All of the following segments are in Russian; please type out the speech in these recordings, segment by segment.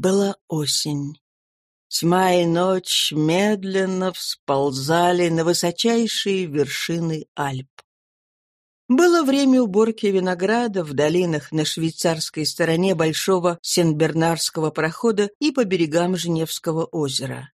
Была осень. Тьма и ночь медленно всползали на высочайшие вершины Альп. Было время уборки винограда в долинах на швейцарской стороне большого Сен-Бернарского прохода и по берегам Женевского озера.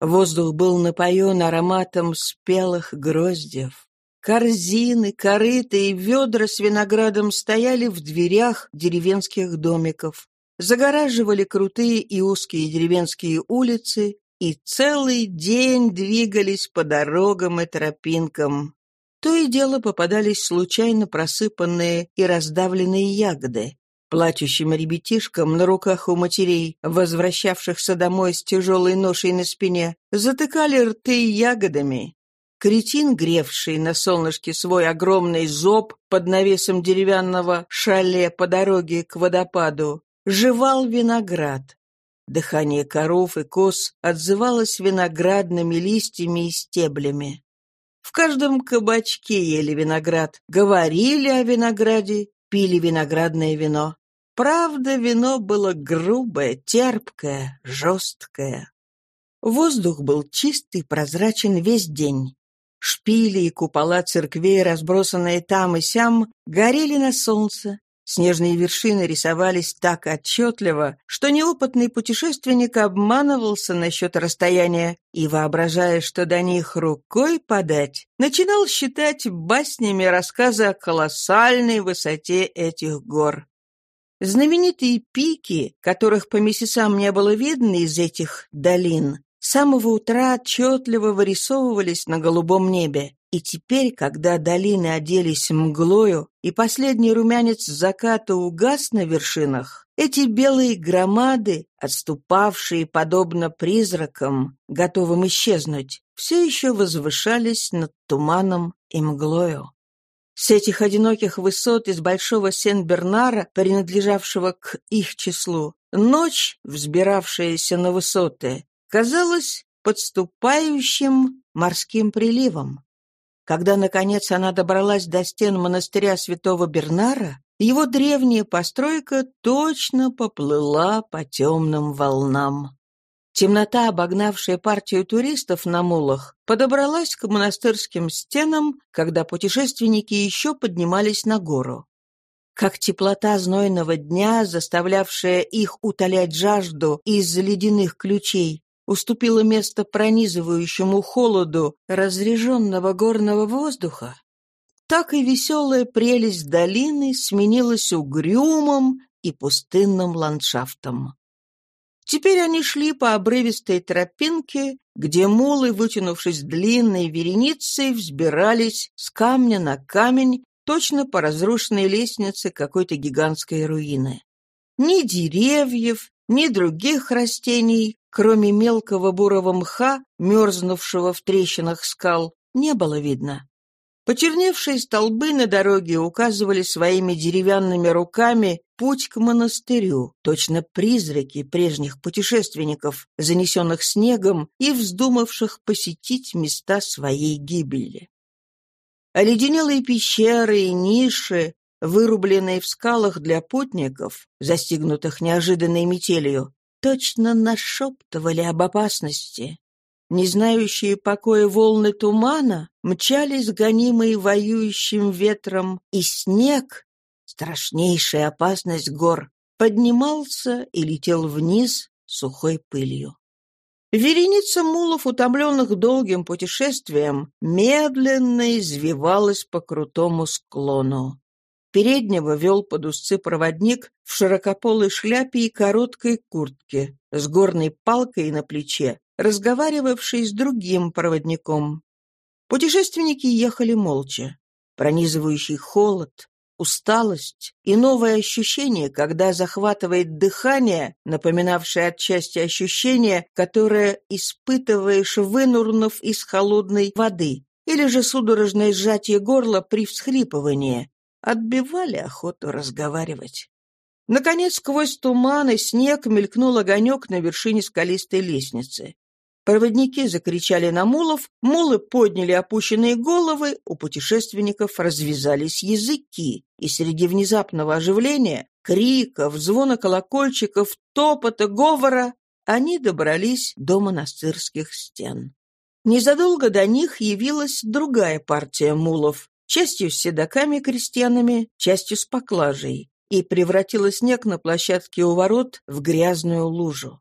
Воздух был напоен ароматом спелых гроздев. Корзины, корыта и ведра с виноградом стояли в дверях деревенских домиков, загораживали крутые и узкие деревенские улицы и целый день двигались по дорогам и тропинкам, то и дело попадались случайно просыпанные и раздавленные ягоды. Плачущим ребятишкам на руках у матерей, возвращавшихся домой с тяжелой ношей на спине, затыкали рты ягодами. Кретин, гревший на солнышке свой огромный зоб под навесом деревянного шале по дороге к водопаду, жевал виноград. Дыхание коров и коз отзывалось виноградными листьями и стеблями. В каждом кабачке ели виноград, говорили о винограде, пили виноградное вино. Правда, вино было грубое, терпкое, жесткое. Воздух был чистый, прозрачен весь день. Шпили и купола церквей, разбросанные там и сям, горели на солнце, Снежные вершины рисовались так отчетливо, что неопытный путешественник обманывался насчет расстояния и, воображая, что до них рукой подать, начинал считать баснями рассказы о колоссальной высоте этих гор. Знаменитые пики, которых по месяцам не было видно из этих долин, с самого утра отчетливо вырисовывались на голубом небе. И теперь, когда долины оделись мглою, и последний румянец заката угас на вершинах, эти белые громады, отступавшие подобно призракам, готовым исчезнуть, все еще возвышались над туманом и мглою. С этих одиноких высот из Большого Сен-Бернара, принадлежавшего к их числу, ночь, взбиравшаяся на высоты, казалась подступающим морским приливом. Когда, наконец, она добралась до стен монастыря святого Бернара, его древняя постройка точно поплыла по темным волнам. Темнота, обогнавшая партию туристов на мулах, подобралась к монастырским стенам, когда путешественники еще поднимались на гору. Как теплота знойного дня, заставлявшая их утолять жажду из ледяных ключей, уступила место пронизывающему холоду разреженного горного воздуха, так и веселая прелесть долины сменилась угрюмым и пустынным ландшафтом. Теперь они шли по обрывистой тропинке, где мулы, вытянувшись длинной вереницей, взбирались с камня на камень, точно по разрушенной лестнице какой-то гигантской руины. Ни деревьев, ни других растений, кроме мелкого бурого мха, мерзнувшего в трещинах скал, не было видно. Почерневшие столбы на дороге указывали своими деревянными руками путь к монастырю, точно призраки прежних путешественников, занесенных снегом и вздумавших посетить места своей гибели. Оледенелые пещеры и ниши, вырубленные в скалах для путников, застигнутых неожиданной метелью, точно нашептывали об опасности. Не знающие покоя волны тумана мчались гонимые воюющим ветром, и снег, страшнейшая опасность гор, поднимался и летел вниз сухой пылью. Вереница мулов, утомленных долгим путешествием, медленно извивалась по крутому склону. Переднего вел под узцы проводник в широкополой шляпе и короткой куртке, с горной палкой на плече, разговаривавший с другим проводником. Путешественники ехали молча. Пронизывающий холод, усталость и новое ощущение, когда захватывает дыхание, напоминавшее отчасти ощущение, которое испытываешь, вынурнув из холодной воды, или же судорожное сжатие горла при всхлипывании, отбивали охоту разговаривать. Наконец, сквозь туман и снег мелькнул огонек на вершине скалистой лестницы. Проводники закричали на мулов, мулы подняли опущенные головы, у путешественников развязались языки, и среди внезапного оживления, криков, звона колокольчиков, топота, говора они добрались до монастырских стен. Незадолго до них явилась другая партия мулов, частью с седоками-крестьянами, частью с поклажей, и превратила снег на площадке у ворот в грязную лужу.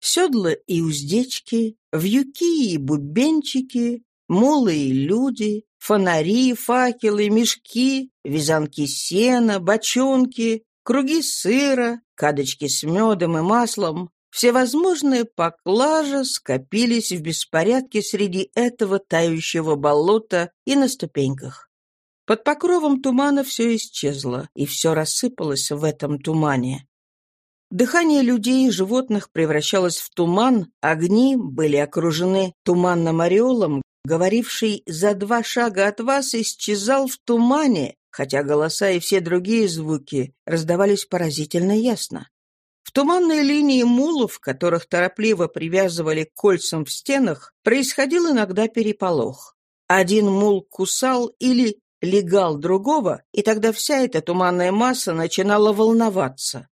Седла и уздечки, вьюки и бубенчики, мулы и люди, фонари, факелы, мешки, вязанки сена, бочонки, круги сыра, кадочки с медом и маслом, всевозможные поклажи скопились в беспорядке среди этого тающего болота и на ступеньках. Под покровом тумана все исчезло, и все рассыпалось в этом тумане. Дыхание людей и животных превращалось в туман, огни были окружены туманным ореолом, говоривший «за два шага от вас» исчезал в тумане, хотя голоса и все другие звуки раздавались поразительно ясно. В туманной линии мулов, которых торопливо привязывали к кольцам в стенах, происходил иногда переполох. Один мул кусал или легал другого, и тогда вся эта туманная масса начинала волноваться.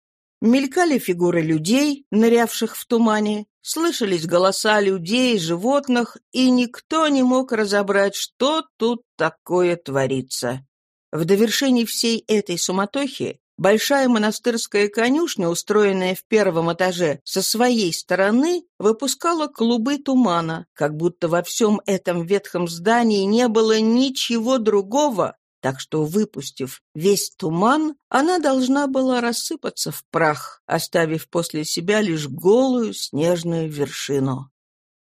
Мелькали фигуры людей, нырявших в тумане, слышались голоса людей, животных, и никто не мог разобрать, что тут такое творится. В довершении всей этой суматохи большая монастырская конюшня, устроенная в первом этаже, со своей стороны выпускала клубы тумана, как будто во всем этом ветхом здании не было ничего другого, так что, выпустив весь туман, она должна была рассыпаться в прах, оставив после себя лишь голую снежную вершину.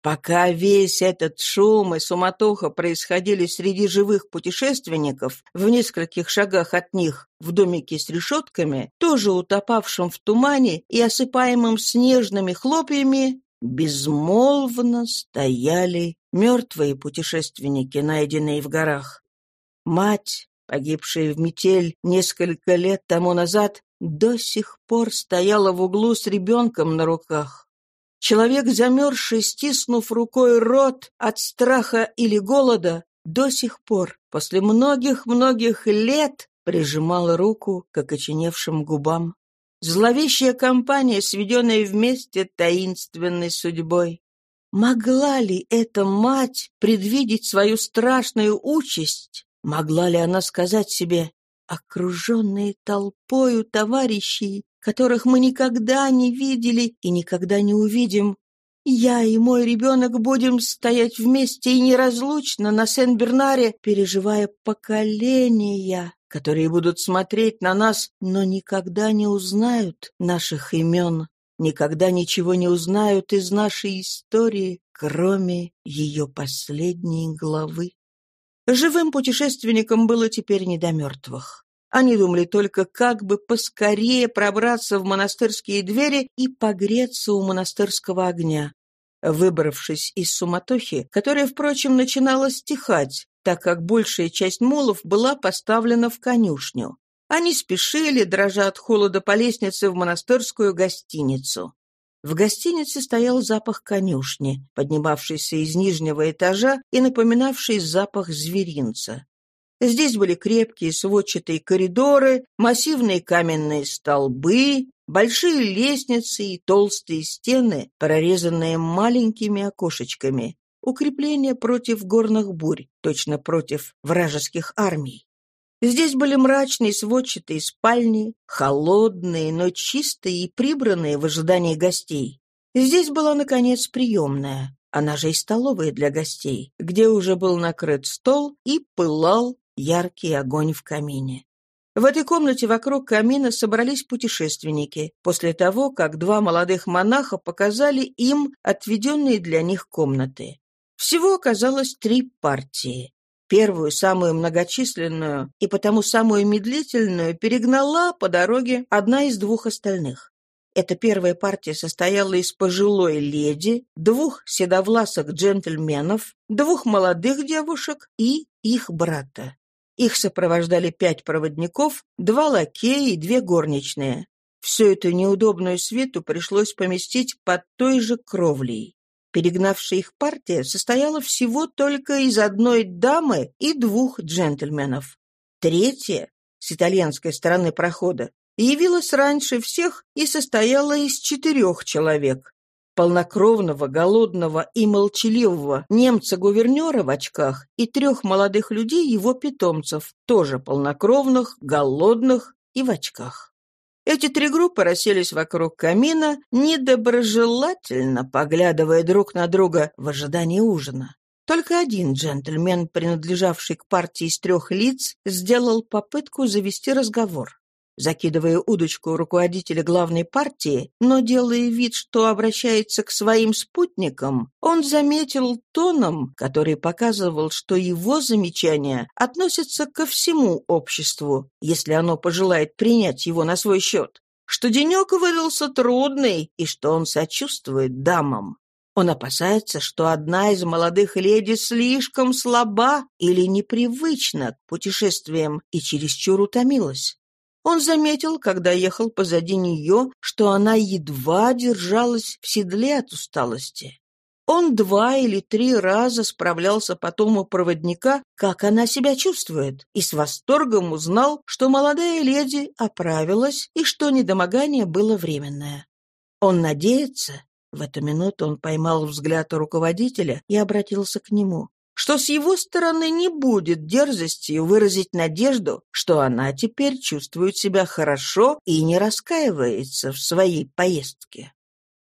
Пока весь этот шум и суматоха происходили среди живых путешественников, в нескольких шагах от них, в домике с решетками, тоже утопавшем в тумане и осыпаемым снежными хлопьями, безмолвно стояли мертвые путешественники, найденные в горах. Мать, погибшая в метель несколько лет тому назад, до сих пор стояла в углу с ребенком на руках. Человек, замерзший, стиснув рукой рот от страха или голода, до сих пор, после многих-многих лет, прижимал руку к окоченевшим губам. Зловещая компания, сведенная вместе таинственной судьбой. Могла ли эта мать предвидеть свою страшную участь? Могла ли она сказать себе, окруженные толпою товарищей, которых мы никогда не видели и никогда не увидим, я и мой ребенок будем стоять вместе и неразлучно на Сен-Бернаре, переживая поколения, которые будут смотреть на нас, но никогда не узнают наших имен, никогда ничего не узнают из нашей истории, кроме ее последней главы. Живым путешественникам было теперь не до мертвых. Они думали только, как бы поскорее пробраться в монастырские двери и погреться у монастырского огня. Выбравшись из суматохи, которая, впрочем, начинала стихать, так как большая часть мулов была поставлена в конюшню. Они спешили, дрожа от холода по лестнице в монастырскую гостиницу. В гостинице стоял запах конюшни, поднимавшийся из нижнего этажа и напоминавший запах зверинца. Здесь были крепкие сводчатые коридоры, массивные каменные столбы, большие лестницы и толстые стены, прорезанные маленькими окошечками, укрепления против горных бурь, точно против вражеских армий. Здесь были мрачные сводчатые спальни, холодные, но чистые и прибранные в ожидании гостей. Здесь была, наконец, приемная, она же и столовая для гостей, где уже был накрыт стол и пылал яркий огонь в камине. В этой комнате вокруг камина собрались путешественники, после того, как два молодых монаха показали им отведенные для них комнаты. Всего оказалось три партии. Первую, самую многочисленную и потому самую медлительную, перегнала по дороге одна из двух остальных. Эта первая партия состояла из пожилой леди, двух седовласых джентльменов, двух молодых девушек и их брата. Их сопровождали пять проводников, два лакея и две горничные. Всю эту неудобную свиту пришлось поместить под той же кровлей. Перегнавшая их партия состояла всего только из одной дамы и двух джентльменов. Третья, с итальянской стороны прохода, явилась раньше всех и состояла из четырех человек. Полнокровного, голодного и молчаливого немца-гувернера в очках и трех молодых людей его питомцев, тоже полнокровных, голодных и в очках. Эти три группы расселись вокруг камина, недоброжелательно поглядывая друг на друга в ожидании ужина. Только один джентльмен, принадлежавший к партии из трех лиц, сделал попытку завести разговор закидывая удочку руководителя главной партии, но делая вид, что обращается к своим спутникам, он заметил тоном, который показывал, что его замечания относятся ко всему обществу, если оно пожелает принять его на свой счет, что денек выдался трудный и что он сочувствует дамам. Он опасается, что одна из молодых леди слишком слаба или непривычна к путешествиям и чересчур утомилась. Он заметил, когда ехал позади нее, что она едва держалась в седле от усталости. Он два или три раза справлялся потом у проводника, как она себя чувствует, и с восторгом узнал, что молодая леди оправилась и что недомогание было временное. Он надеется, в эту минуту он поймал взгляд руководителя и обратился к нему что с его стороны не будет дерзостью выразить надежду, что она теперь чувствует себя хорошо и не раскаивается в своей поездке.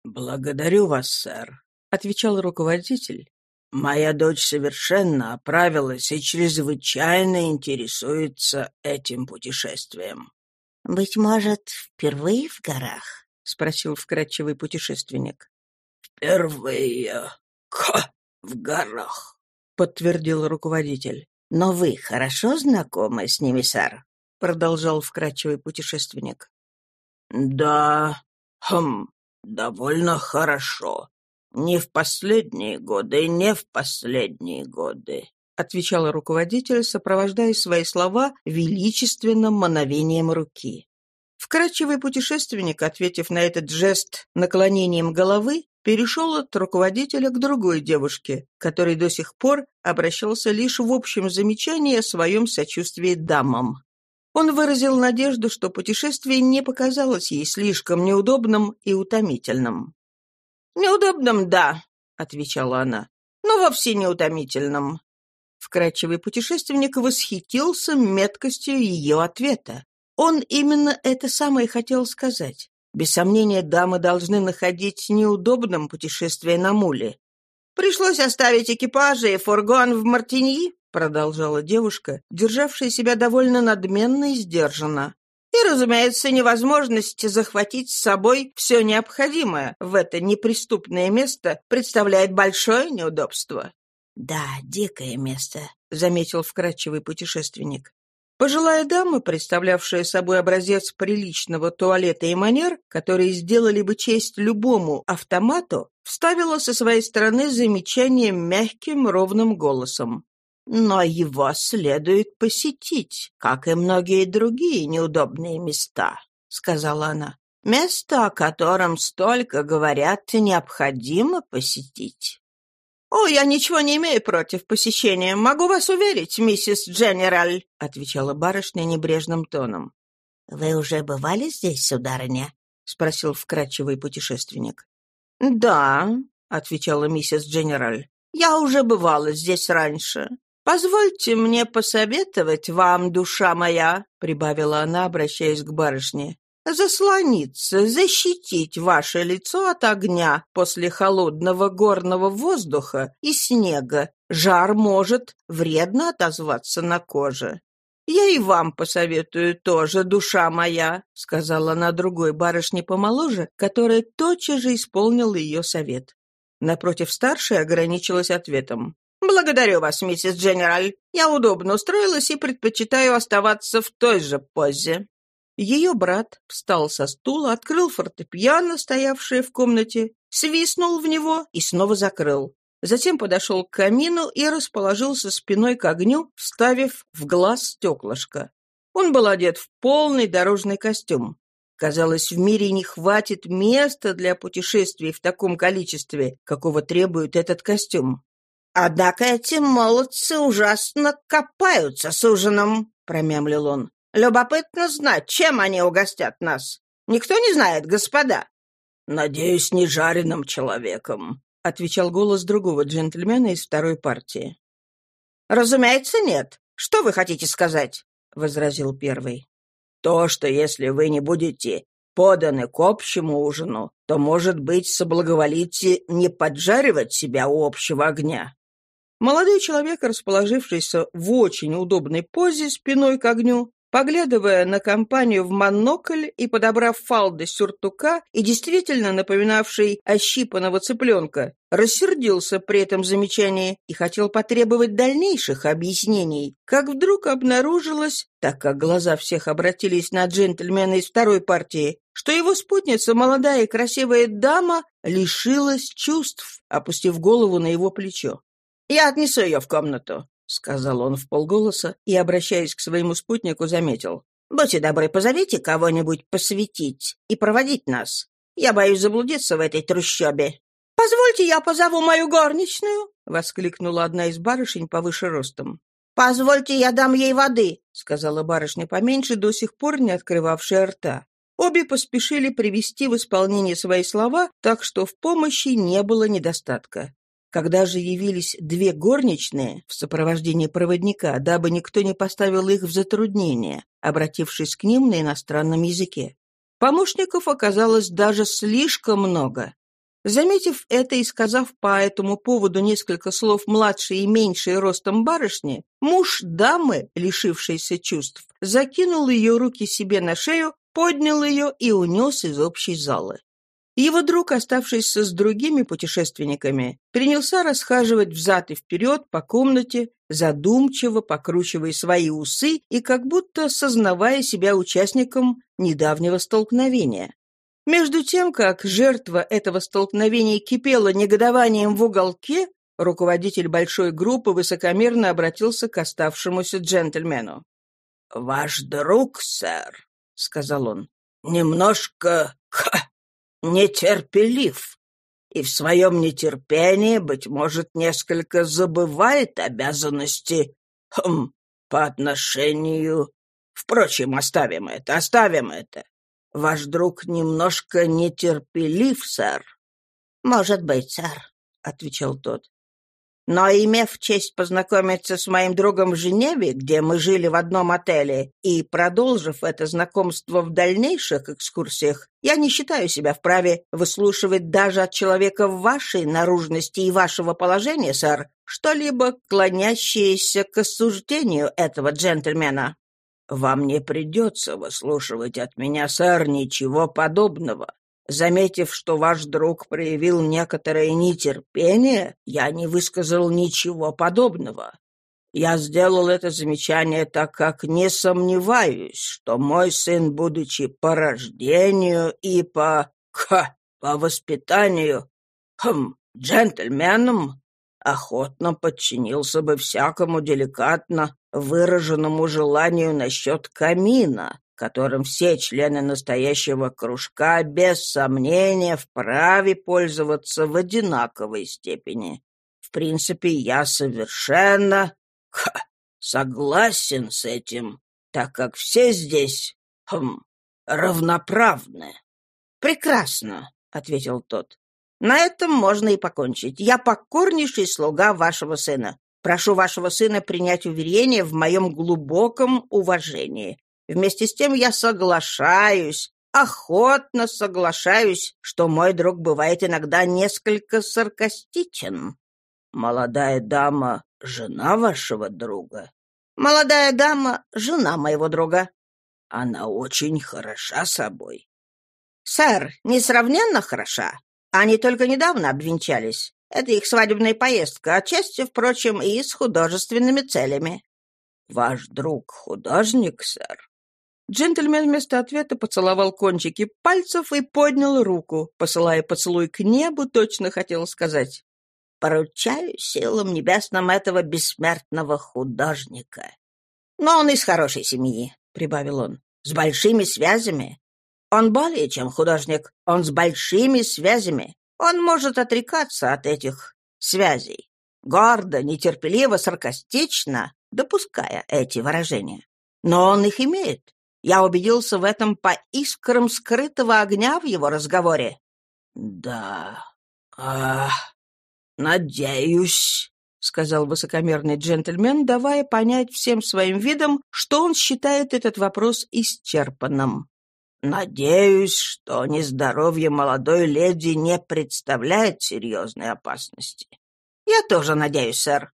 «Благодарю вас, сэр», — отвечал руководитель. «Моя дочь совершенно оправилась и чрезвычайно интересуется этим путешествием». «Быть может, впервые в горах?» — спросил вкрадчивый путешественник. «Впервые. Ха! В горах!» — подтвердил руководитель. «Но вы хорошо знакомы с ними, сэр?» — продолжал вкрадчивый путешественник. «Да, хм, довольно хорошо. Не в последние годы, не в последние годы», — отвечал руководитель, сопровождая свои слова величественным мановением руки. Вкрадчивый путешественник, ответив на этот жест наклонением головы, перешел от руководителя к другой девушке, который до сих пор обращался лишь в общем замечании о своем сочувствии дамам. Он выразил надежду, что путешествие не показалось ей слишком неудобным и утомительным. «Неудобным, да», — отвечала она, — «но вовсе не утомительным». Вкрадчивый путешественник восхитился меткостью ее ответа. Он именно это самое хотел сказать. Без сомнения, дамы должны находить неудобным путешествие на муле. «Пришлось оставить экипажи и фургон в Мартиньи», продолжала девушка, державшая себя довольно надменно и сдержанно. И, разумеется, невозможность захватить с собой все необходимое в это неприступное место представляет большое неудобство. «Да, дикое место», — заметил вкрадчивый путешественник. Пожилая дама, представлявшая собой образец приличного туалета и манер, которые сделали бы честь любому автомату, вставила со своей стороны замечание мягким ровным голосом. «Но его следует посетить, как и многие другие неудобные места», — сказала она. «Место, о котором столько говорят, необходимо посетить». «О, я ничего не имею против посещения, могу вас уверить, миссис Дженераль», — отвечала барышня небрежным тоном. «Вы уже бывали здесь, сударыня?» — спросил вкрадчивый путешественник. «Да», — отвечала миссис Дженераль, — «я уже бывала здесь раньше. Позвольте мне посоветовать вам, душа моя», — прибавила она, обращаясь к барышне, заслониться, защитить ваше лицо от огня после холодного горного воздуха и снега. Жар может вредно отозваться на коже. «Я и вам посоветую тоже, душа моя», — сказала она другой барышне помоложе, которая тотчас же исполнила ее совет. Напротив старшей ограничилась ответом. «Благодарю вас, миссис Дженераль. Я удобно устроилась и предпочитаю оставаться в той же позе». Ее брат встал со стула, открыл фортепиано, стоявшее в комнате, свистнул в него и снова закрыл. Затем подошел к камину и расположился спиной к огню, вставив в глаз стеклышко. Он был одет в полный дорожный костюм. Казалось, в мире не хватит места для путешествий в таком количестве, какого требует этот костюм. «Однако эти молодцы ужасно копаются с ужином», — промямлил он. «Любопытно знать, чем они угостят нас. Никто не знает, господа». «Надеюсь, не жареным человеком», — отвечал голос другого джентльмена из второй партии. «Разумеется, нет. Что вы хотите сказать?» — возразил первый. «То, что если вы не будете поданы к общему ужину, то, может быть, соблаговолите не поджаривать себя у общего огня». Молодой человек, расположившийся в очень удобной позе спиной к огню, Поглядывая на компанию в монокль и подобрав фалды сюртука и действительно напоминавший ощипанного цыпленка, рассердился при этом замечании и хотел потребовать дальнейших объяснений, как вдруг обнаружилось, так как глаза всех обратились на джентльмена из второй партии, что его спутница, молодая и красивая дама, лишилась чувств, опустив голову на его плечо. «Я отнесу ее в комнату», — сказал он в полголоса и, обращаясь к своему спутнику, заметил. «Будьте добры, позовите кого-нибудь посвятить и проводить нас. Я боюсь заблудиться в этой трущобе». «Позвольте, я позову мою горничную!» — воскликнула одна из барышень повыше ростом. «Позвольте, я дам ей воды!» — сказала барышня поменьше, до сих пор не открывавшая рта. Обе поспешили привести в исполнение свои слова, так что в помощи не было недостатка. Когда же явились две горничные в сопровождении проводника, дабы никто не поставил их в затруднение, обратившись к ним на иностранном языке. Помощников оказалось даже слишком много. Заметив это и сказав по этому поводу несколько слов младшей и меньшей ростом барышни, муж дамы, лишившейся чувств, закинул ее руки себе на шею, поднял ее и унес из общей залы. Его друг, оставшийся с другими путешественниками, принялся расхаживать взад и вперед по комнате, задумчиво покручивая свои усы и как будто сознавая себя участником недавнего столкновения. Между тем, как жертва этого столкновения кипела негодованием в уголке, руководитель большой группы высокомерно обратился к оставшемуся джентльмену. «Ваш друг, сэр», — сказал он, — «немножко нетерпелив и в своем нетерпении, быть может, несколько забывает обязанности хм, по отношению... Впрочем, оставим это, оставим это. Ваш друг немножко нетерпелив, сэр. — Может быть, сэр, — отвечал тот. Но, имев честь познакомиться с моим другом в Женеве, где мы жили в одном отеле, и продолжив это знакомство в дальнейших экскурсиях, я не считаю себя вправе выслушивать даже от человека вашей наружности и вашего положения, сэр, что-либо клонящееся к осуждению этого джентльмена. Вам не придется выслушивать от меня, сэр, ничего подобного. Заметив, что ваш друг проявил некоторое нетерпение, я не высказал ничего подобного. Я сделал это замечание, так как не сомневаюсь, что мой сын, будучи по рождению и по... Ха, по воспитанию, хм, джентльменом, охотно подчинился бы всякому деликатно выраженному желанию насчет камина, которым все члены настоящего кружка без сомнения вправе пользоваться в одинаковой степени. В принципе, я совершенно ха, согласен с этим, так как все здесь хм, равноправны. — Прекрасно, — ответил тот. — На этом можно и покончить. Я покорнейший слуга вашего сына. Прошу вашего сына принять уверение в моем глубоком уважении. Вместе с тем я соглашаюсь, охотно соглашаюсь, что мой друг бывает иногда несколько саркастичен. Молодая дама — жена вашего друга? Молодая дама — жена моего друга. Она очень хороша собой. Сэр, несравненно хороша. Они только недавно обвенчались. Это их свадебная поездка, отчасти, впрочем, и с художественными целями. Ваш друг художник, сэр? Джентльмен вместо ответа поцеловал кончики пальцев и поднял руку, посылая поцелуй к небу, точно хотел сказать. «Поручаю силам небесным этого бессмертного художника. Но он из хорошей семьи», — прибавил он, — «с большими связями. Он более чем художник, он с большими связями. Он может отрекаться от этих связей. Гордо, нетерпеливо, саркастично, допуская эти выражения. Но он их имеет. Я убедился в этом по искрам скрытого огня в его разговоре. «Да, а, надеюсь», — сказал высокомерный джентльмен, давая понять всем своим видом, что он считает этот вопрос исчерпанным. «Надеюсь, что нездоровье молодой леди не представляет серьезной опасности. Я тоже надеюсь, сэр.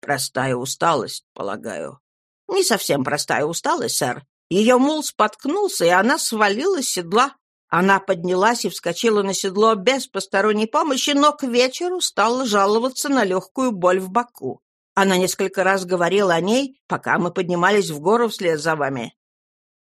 Простая усталость, полагаю. Не совсем простая усталость, сэр. Ее мул споткнулся, и она свалилась с седла. Она поднялась и вскочила на седло без посторонней помощи, но к вечеру стала жаловаться на легкую боль в боку. Она несколько раз говорила о ней, пока мы поднимались в гору вслед за вами.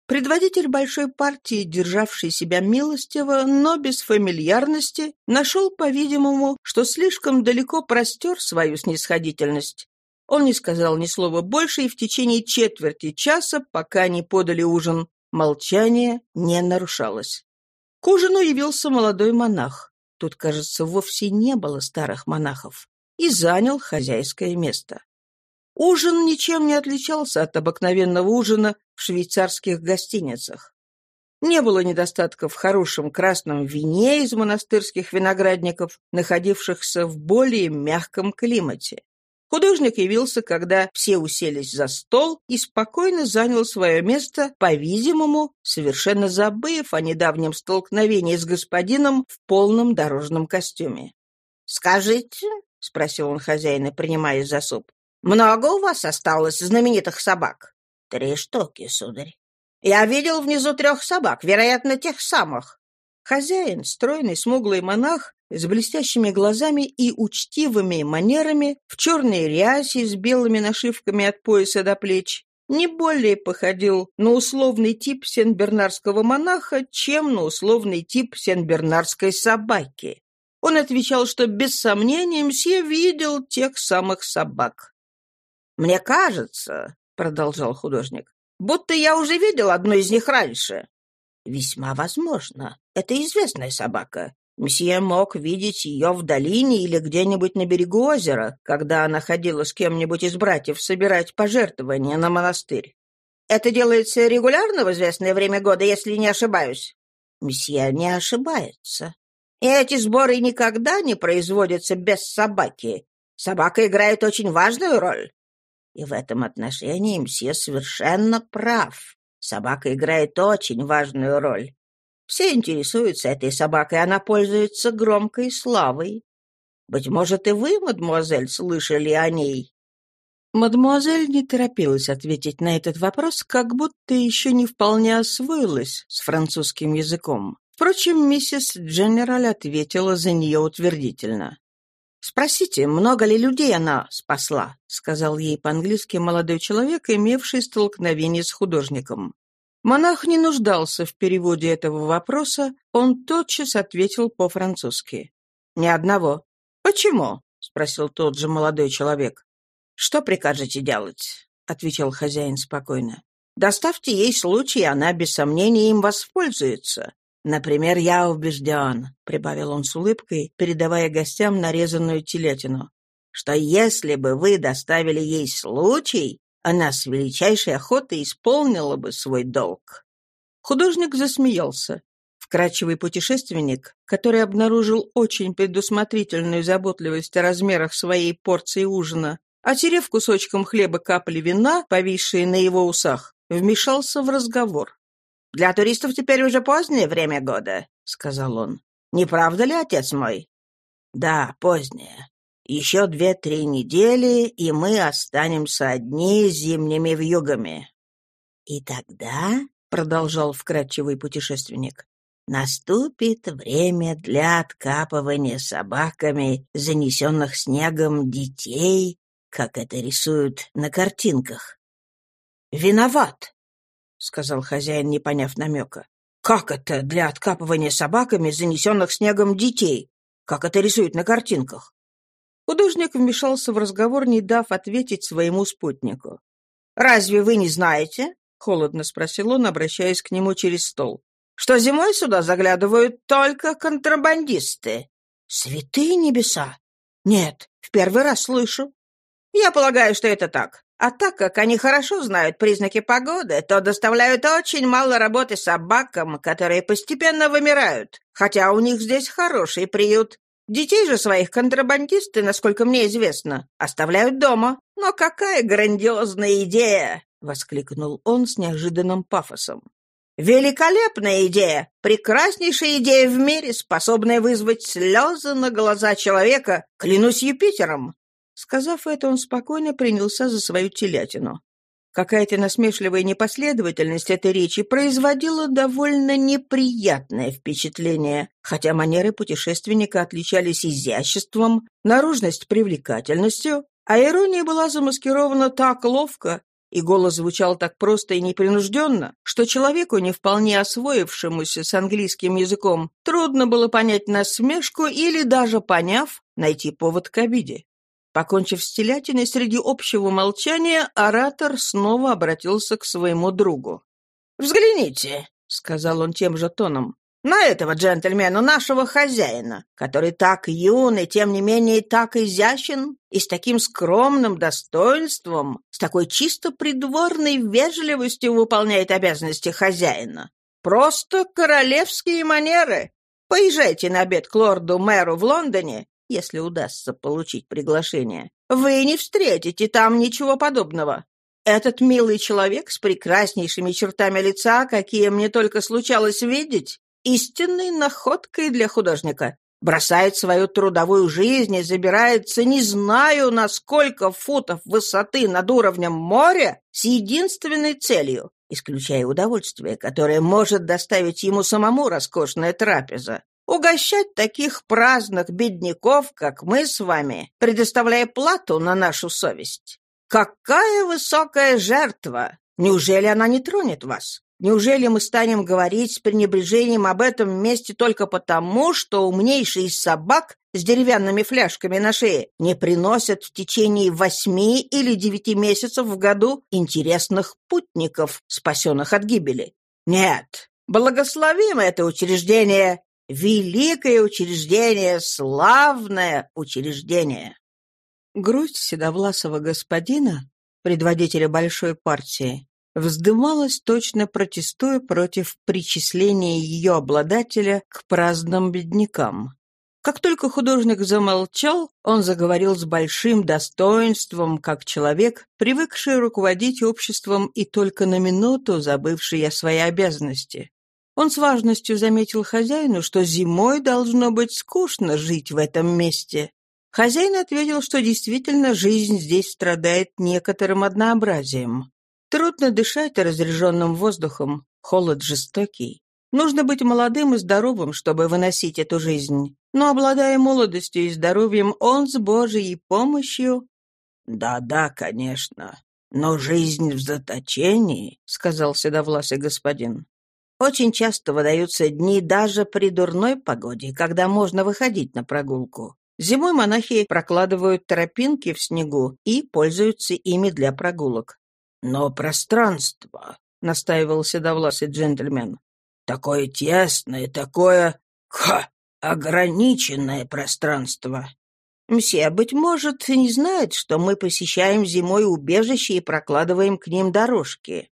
Предводитель большой партии, державший себя милостиво, но без фамильярности, нашел, по-видимому, что слишком далеко простер свою снисходительность. Он не сказал ни слова больше, и в течение четверти часа, пока не подали ужин, молчание не нарушалось. К ужину явился молодой монах. Тут, кажется, вовсе не было старых монахов. И занял хозяйское место. Ужин ничем не отличался от обыкновенного ужина в швейцарских гостиницах. Не было недостатка в хорошем красном вине из монастырских виноградников, находившихся в более мягком климате. Художник явился, когда все уселись за стол и спокойно занял свое место, по-видимому, совершенно забыв о недавнем столкновении с господином в полном дорожном костюме. «Скажите», — спросил он хозяина, принимаясь за суп, много у вас осталось знаменитых собак? Три штуки, сударь. Я видел внизу трех собак, вероятно, тех самых. Хозяин, стройный, смуглый монах, с блестящими глазами и учтивыми манерами, в черной рясе с белыми нашивками от пояса до плеч, не более походил на условный тип сенбернарского монаха, чем на условный тип сенбернарской собаки. Он отвечал, что без сомнения мсье видел тех самых собак. «Мне кажется», — продолжал художник, «будто я уже видел одну из них раньше». «Весьма возможно. Это известная собака. Мсье мог видеть ее в долине или где-нибудь на берегу озера, когда она ходила с кем-нибудь из братьев собирать пожертвования на монастырь. Это делается регулярно в известное время года, если не ошибаюсь?» «Мсье не ошибается. И эти сборы никогда не производятся без собаки. Собака играет очень важную роль. И в этом отношении мсье совершенно прав. Собака играет очень важную роль. Все интересуются этой собакой, она пользуется громкой славой. Быть может, и вы, мадемуазель, слышали о ней?» Мадемуазель не торопилась ответить на этот вопрос, как будто еще не вполне освоилась с французским языком. Впрочем, миссис Дженераль ответила за нее утвердительно. «Спросите, много ли людей она спасла?» — сказал ей по-английски молодой человек, имевший столкновение с художником. Монах не нуждался в переводе этого вопроса, он тотчас ответил по-французски. «Ни одного». «Почему?» — спросил тот же молодой человек. «Что прикажете делать?» — отвечал хозяин спокойно. «Доставьте ей случай, она без сомнения им воспользуется. «Например, я убежден», — прибавил он с улыбкой, передавая гостям нарезанную телятину, «что если бы вы доставили ей случай, она с величайшей охотой исполнила бы свой долг». Художник засмеялся. Вкрадчивый путешественник, который обнаружил очень предусмотрительную заботливость о размерах своей порции ужина, отерев кусочком хлеба капли вина, повисшие на его усах, вмешался в разговор. «Для туристов теперь уже позднее время года», — сказал он. «Не правда ли, отец мой?» «Да, позднее. Еще две-три недели, и мы останемся одни зимними вьюгами». «И тогда», — продолжал вкрадчивый путешественник, «наступит время для откапывания собаками занесенных снегом детей, как это рисуют на картинках». «Виноват», — сказал хозяин, не поняв намека. «Как это для откапывания собаками занесенных снегом детей? Как это рисуют на картинках?» Художник вмешался в разговор, не дав ответить своему спутнику. «Разве вы не знаете?» — холодно спросил он, обращаясь к нему через стол. что зимой сюда заглядывают только контрабандисты. Святые небеса! Нет, в первый раз слышу. Я полагаю, что это так. А так как они хорошо знают признаки погоды, то доставляют очень мало работы собакам, которые постепенно вымирают, хотя у них здесь хороший приют. Детей же своих контрабандисты, насколько мне известно, оставляют дома. Но какая грандиозная идея! — воскликнул он с неожиданным пафосом. «Великолепная идея! Прекраснейшая идея в мире, способная вызвать слезы на глаза человека, клянусь Юпитером!» Сказав это, он спокойно принялся за свою телятину. Какая-то насмешливая непоследовательность этой речи производила довольно неприятное впечатление, хотя манеры путешественника отличались изяществом, наружность привлекательностью, а ирония была замаскирована так ловко, и голос звучал так просто и непринужденно, что человеку, не вполне освоившемуся с английским языком, трудно было понять насмешку или, даже поняв, найти повод к обиде. Покончив с телятиной среди общего молчания, оратор снова обратился к своему другу. «Взгляните», — сказал он тем же тоном, — «на этого джентльмена, нашего хозяина, который так юн и, тем не менее, так изящен и с таким скромным достоинством, с такой чисто придворной вежливостью выполняет обязанности хозяина. Просто королевские манеры. Поезжайте на обед к лорду-мэру в Лондоне если удастся получить приглашение, вы не встретите там ничего подобного. Этот милый человек с прекраснейшими чертами лица, какие мне только случалось видеть, истинной находкой для художника. Бросает свою трудовую жизнь и забирается не знаю на сколько футов высоты над уровнем моря с единственной целью, исключая удовольствие, которое может доставить ему самому роскошная трапеза, Угощать таких праздных бедняков, как мы с вами, предоставляя плату на нашу совесть. Какая высокая жертва! Неужели она не тронет вас? Неужели мы станем говорить с пренебрежением об этом месте только потому, что умнейшие из собак с деревянными фляжками на шее не приносят в течение восьми или девяти месяцев в году интересных путников, спасенных от гибели? Нет, благословим это учреждение Великое учреждение, славное учреждение!» Грудь седовласого господина, предводителя большой партии, вздымалась точно протестуя против причисления ее обладателя к праздным беднякам. Как только художник замолчал, он заговорил с большим достоинством, как человек, привыкший руководить обществом и только на минуту забывший о своей обязанности. Он с важностью заметил хозяину, что зимой должно быть скучно жить в этом месте. Хозяин ответил, что действительно жизнь здесь страдает некоторым однообразием. Трудно дышать разряженным воздухом, холод жестокий. Нужно быть молодым и здоровым, чтобы выносить эту жизнь. Но, обладая молодостью и здоровьем, он с Божьей помощью... «Да-да, конечно. Но жизнь в заточении», — сказал седовласый господин. Очень часто выдаются дни даже при дурной погоде, когда можно выходить на прогулку. Зимой монахи прокладывают тропинки в снегу и пользуются ими для прогулок. «Но пространство», — настаивал седовласый джентльмен, — «такое тесное, такое... ха! ограниченное пространство». Мсье, быть может, не знает, что мы посещаем зимой убежище и прокладываем к ним дорожки.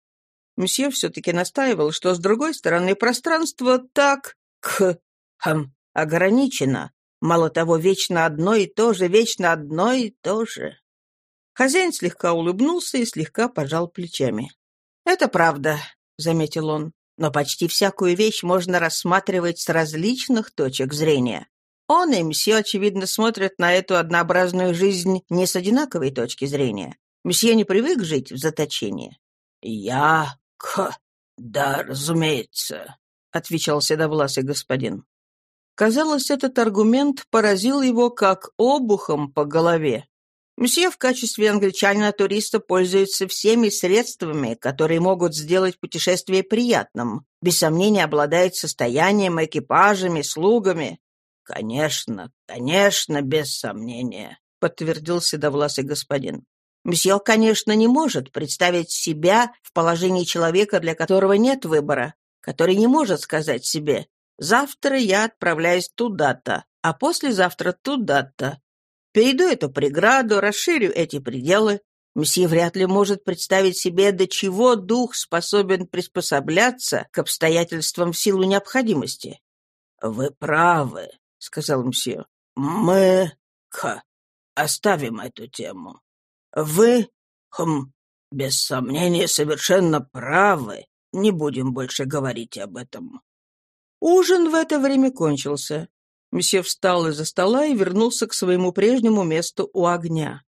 Мсье все-таки настаивал, что, с другой стороны, пространство так... к... хм... ограничено. Мало того, вечно одно и то же, вечно одно и то же. Хозяин слегка улыбнулся и слегка пожал плечами. «Это правда», — заметил он, «но почти всякую вещь можно рассматривать с различных точек зрения. Он и мсье, очевидно, смотрят на эту однообразную жизнь не с одинаковой точки зрения. Мсье не привык жить в заточении. «Я «К... да, разумеется», — отвечал седовласый господин. Казалось, этот аргумент поразил его как обухом по голове. Мсье в качестве англичанина-туриста пользуется всеми средствами, которые могут сделать путешествие приятным. Без сомнения, обладает состоянием, экипажами, слугами. «Конечно, конечно, без сомнения», — подтвердил седовласый господин. Мсье, конечно, не может представить себя в положении человека, для которого нет выбора. который не может сказать себе «завтра я отправляюсь туда-то, а послезавтра туда-то». Перейду эту преграду, расширю эти пределы. Месье вряд ли может представить себе, до чего дух способен приспосабляться к обстоятельствам в силу необходимости. «Вы правы», — сказал мсье. «Мы... Ха, оставим эту тему. Вы... Хм, без сомнения, совершенно правы. Не будем больше говорить об этом». Ужин в это время кончился. Месье встал из-за стола и вернулся к своему прежнему месту у огня.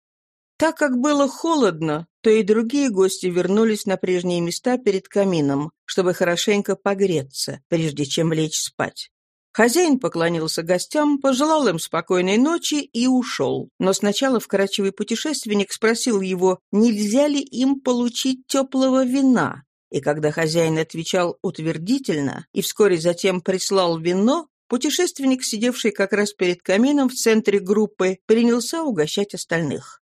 Так как было холодно, то и другие гости вернулись на прежние места перед камином, чтобы хорошенько погреться, прежде чем лечь спать. Хозяин поклонился гостям, пожелал им спокойной ночи и ушел. Но сначала вкрадчивый путешественник спросил его, нельзя ли им получить теплого вина. И когда хозяин отвечал утвердительно и вскоре затем прислал вино, путешественник, сидевший как раз перед камином в центре группы, принялся угощать остальных.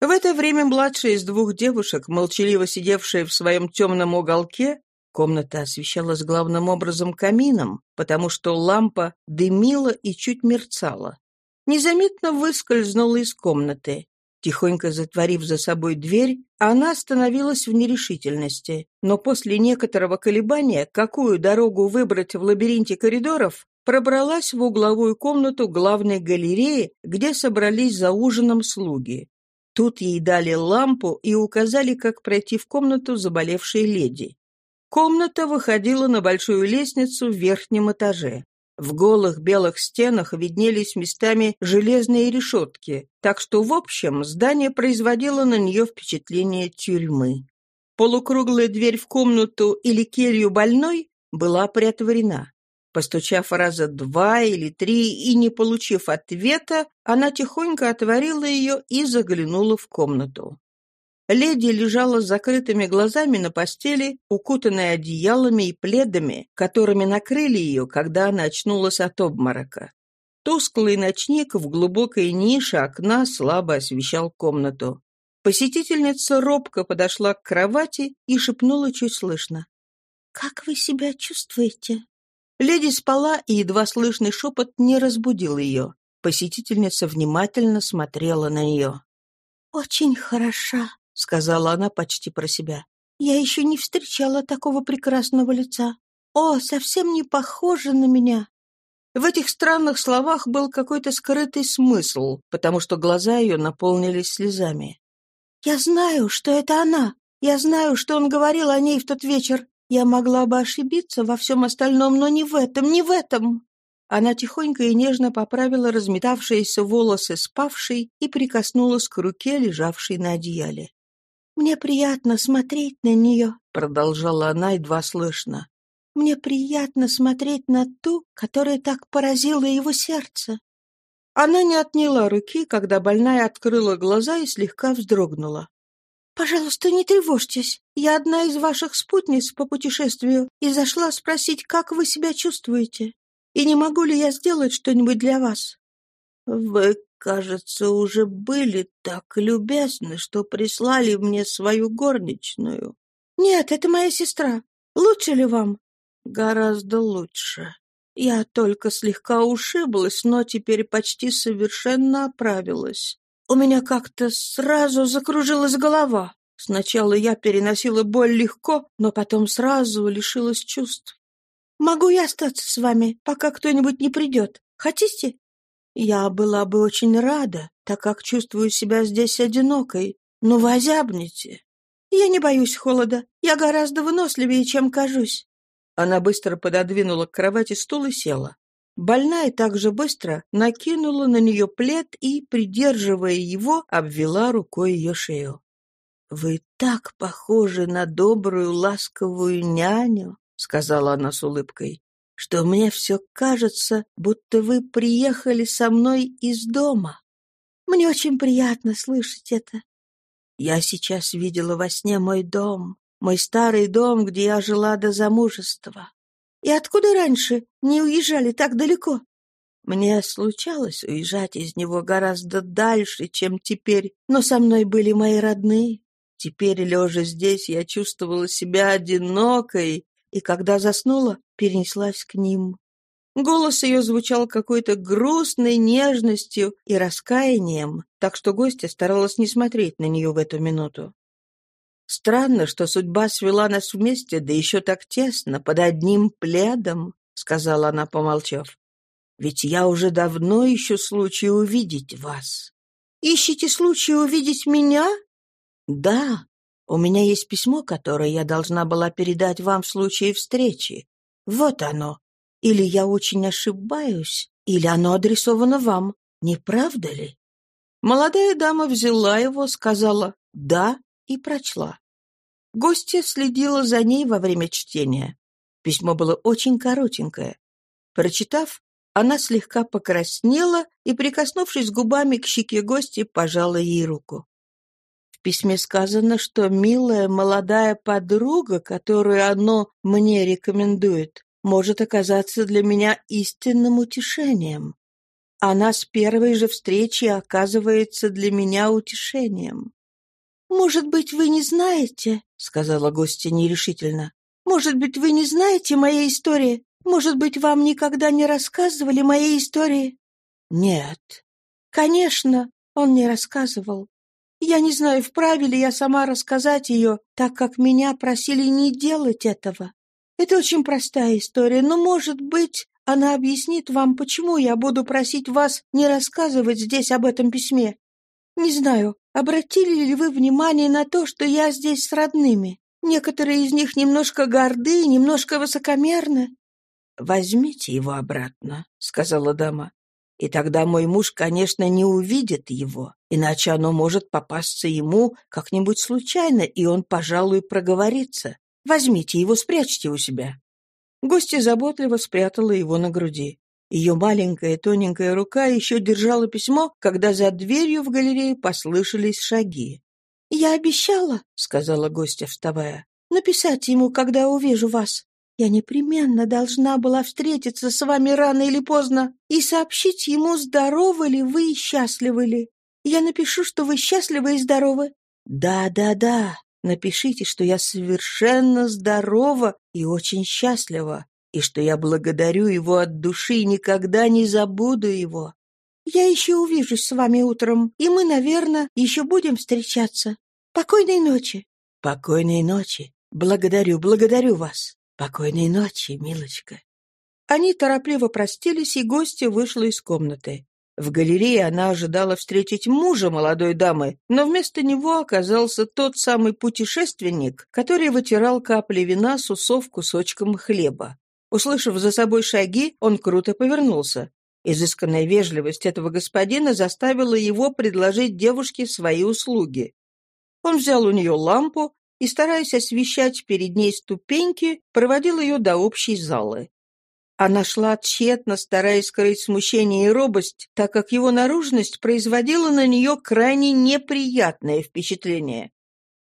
В это время младшая из двух девушек, молчаливо сидевшая в своем темном уголке, Комната освещалась главным образом камином, потому что лампа дымила и чуть мерцала. Незаметно выскользнула из комнаты. Тихонько затворив за собой дверь, она остановилась в нерешительности, но после некоторого колебания, какую дорогу выбрать в лабиринте коридоров, пробралась в угловую комнату главной галереи, где собрались за ужином слуги. Тут ей дали лампу и указали, как пройти в комнату заболевшей леди. Комната выходила на большую лестницу в верхнем этаже. В голых белых стенах виднелись местами железные решетки, так что, в общем, здание производило на нее впечатление тюрьмы. Полукруглая дверь в комнату или келью больной была приотворена. Постучав раза два или три и не получив ответа, она тихонько отворила ее и заглянула в комнату. Леди лежала с закрытыми глазами на постели, укутанная одеялами и пледами, которыми накрыли ее, когда она очнулась от обморока. Тусклый ночник в глубокой нише окна слабо освещал комнату. Посетительница робко подошла к кровати и шепнула чуть слышно. «Как вы себя чувствуете?» Леди спала, и едва слышный шепот не разбудил ее. Посетительница внимательно смотрела на нее. «Очень хороша», — сказала она почти про себя. «Я еще не встречала такого прекрасного лица. О, совсем не похоже на меня». В этих странных словах был какой-то скрытый смысл, потому что глаза ее наполнились слезами. «Я знаю, что это она. Я знаю, что он говорил о ней в тот вечер. Я могла бы ошибиться во всем остальном, но не в этом, не в этом». Она тихонько и нежно поправила разметавшиеся волосы спавшей и прикоснулась к руке, лежавшей на одеяле. «Мне приятно смотреть на нее», — продолжала она едва слышно. «Мне приятно смотреть на ту, которая так поразила его сердце». Она не отняла руки, когда больная открыла глаза и слегка вздрогнула. «Пожалуйста, не тревожьтесь. Я одна из ваших спутниц по путешествию и зашла спросить, как вы себя чувствуете. И не могу ли я сделать что-нибудь для вас?» «Вы кажется, уже были так любезны, что прислали мне свою горничную. Нет, это моя сестра. Лучше ли вам? Гораздо лучше. Я только слегка ушиблась, но теперь почти совершенно оправилась. У меня как-то сразу закружилась голова. Сначала я переносила боль легко, но потом сразу лишилась чувств. Могу я остаться с вами, пока кто-нибудь не придет? Хотите? Я была бы очень рада, так как чувствую себя здесь одинокой, но вы озябнете. Я не боюсь холода, я гораздо выносливее, чем кажусь. Она быстро пододвинула к кровати стул и села. Больная также быстро накинула на нее плед и, придерживая его, обвела рукой ее шею. «Вы так похожи на добрую, ласковую няню», — сказала она с улыбкой что мне все кажется, будто вы приехали со мной из дома. Мне очень приятно слышать это. Я сейчас видела во сне мой дом, мой старый дом, где я жила до замужества. И откуда раньше не уезжали так далеко? Мне случалось уезжать из него гораздо дальше, чем теперь, но со мной были мои родные. Теперь, лежа здесь, я чувствовала себя одинокой и когда заснула, перенеслась к ним. Голос ее звучал какой-то грустной нежностью и раскаянием, так что гостья старалась не смотреть на нее в эту минуту. «Странно, что судьба свела нас вместе, да еще так тесно, под одним пледом», — сказала она, помолчав. «Ведь я уже давно ищу случай увидеть вас». «Ищете случай увидеть меня?» «Да. У меня есть письмо, которое я должна была передать вам в случае встречи. Вот оно. Или я очень ошибаюсь, или оно адресовано вам. Не правда ли?» Молодая дама взяла его, сказала «да» и прочла. Гостья следила за ней во время чтения. Письмо было очень коротенькое. Прочитав, она слегка покраснела и, прикоснувшись губами к щеке гости, пожала ей руку. Письме сказано, что милая молодая подруга, которую оно мне рекомендует, может оказаться для меня истинным утешением. Она с первой же встречи оказывается для меня утешением. «Может быть, вы не знаете?» — сказала гостья нерешительно. «Может быть, вы не знаете моей истории? Может быть, вам никогда не рассказывали моей истории?» «Нет». «Конечно, он не рассказывал. Я не знаю, вправе ли я сама рассказать ее, так как меня просили не делать этого. Это очень простая история, но, может быть, она объяснит вам, почему я буду просить вас не рассказывать здесь об этом письме. Не знаю, обратили ли вы внимание на то, что я здесь с родными? Некоторые из них немножко горды, немножко высокомерны. «Возьмите его обратно», — сказала дама. «И тогда мой муж, конечно, не увидит его, иначе оно может попасться ему как-нибудь случайно, и он, пожалуй, проговорится. Возьмите его, спрячьте у себя». Гостья заботливо спрятала его на груди. Ее маленькая тоненькая рука еще держала письмо, когда за дверью в галерее послышались шаги. «Я обещала», — сказала гостья, вставая, — «написать ему, когда увижу вас. Я непременно должна была встретиться с вами рано или поздно и сообщить ему, здоровы ли вы и счастливы ли. Я напишу, что вы счастливы и здоровы». «Да, да, да, напишите, что я совершенно здорова и очень счастлива и что я благодарю его от души и никогда не забуду его. Я еще увижусь с вами утром, и мы, наверное, еще будем встречаться. Покойной ночи. Покойной ночи. Благодарю, благодарю вас. Покойной ночи, милочка. Они торопливо простились, и гостья вышла из комнаты. В галерее она ожидала встретить мужа молодой дамы, но вместо него оказался тот самый путешественник, который вытирал капли вина с усов кусочком хлеба. Услышав за собой шаги, он круто повернулся. Изысканная вежливость этого господина заставила его предложить девушке свои услуги. Он взял у нее лампу и, стараясь освещать перед ней ступеньки, проводил ее до общей залы. Она шла тщетно, стараясь скрыть смущение и робость, так как его наружность производила на нее крайне неприятное впечатление.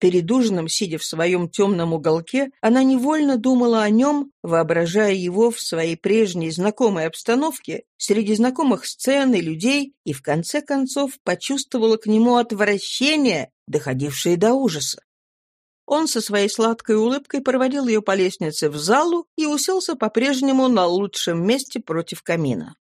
Перед ужином, сидя в своем темном уголке, она невольно думала о нем, воображая его в своей прежней знакомой обстановке, среди знакомых сцен и людей, и в конце концов почувствовала к нему отвращение, доходившее до ужаса. Он со своей сладкой улыбкой проводил ее по лестнице в залу и уселся по-прежнему на лучшем месте против камина.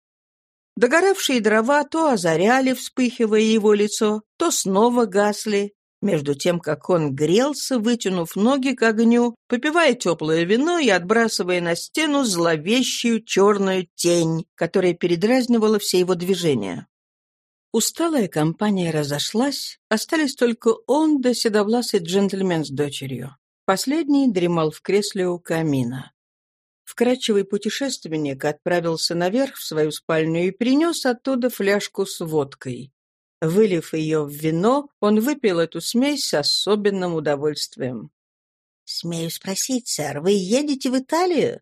Догоравшие дрова то озаряли, вспыхивая его лицо, то снова гасли, между тем, как он грелся, вытянув ноги к огню, попивая теплое вино и отбрасывая на стену зловещую черную тень, которая передразнивала все его движения. Усталая компания разошлась, остались только он да седовласый джентльмен с дочерью. Последний дремал в кресле у камина. Вкрадчивый путешественник отправился наверх в свою спальню и принес оттуда фляжку с водкой. Вылив ее в вино, он выпил эту смесь с особенным удовольствием. «Смею спросить, сэр, вы едете в Италию?»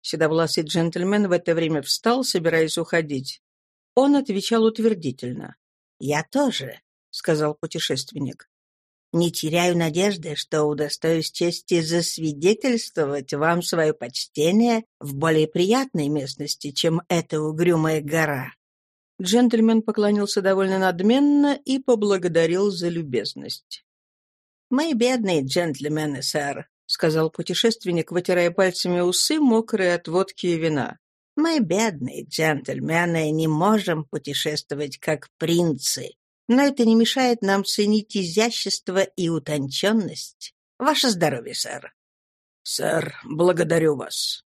Седовласый джентльмен в это время встал, собираясь уходить. Он отвечал утвердительно. «Я тоже», — сказал путешественник. «Не теряю надежды, что удостоюсь чести засвидетельствовать вам свое почтение в более приятной местности, чем эта угрюмая гора». Джентльмен поклонился довольно надменно и поблагодарил за любезность. «Мы бедные джентльмены, сэр», сказал путешественник, вытирая пальцами усы, мокрые от водки и вина. «Мы, бедные джентльмены, не можем путешествовать как принцы, но это не мешает нам ценить изящество и утонченность. Ваше здоровье, сэр». «Сэр, благодарю вас».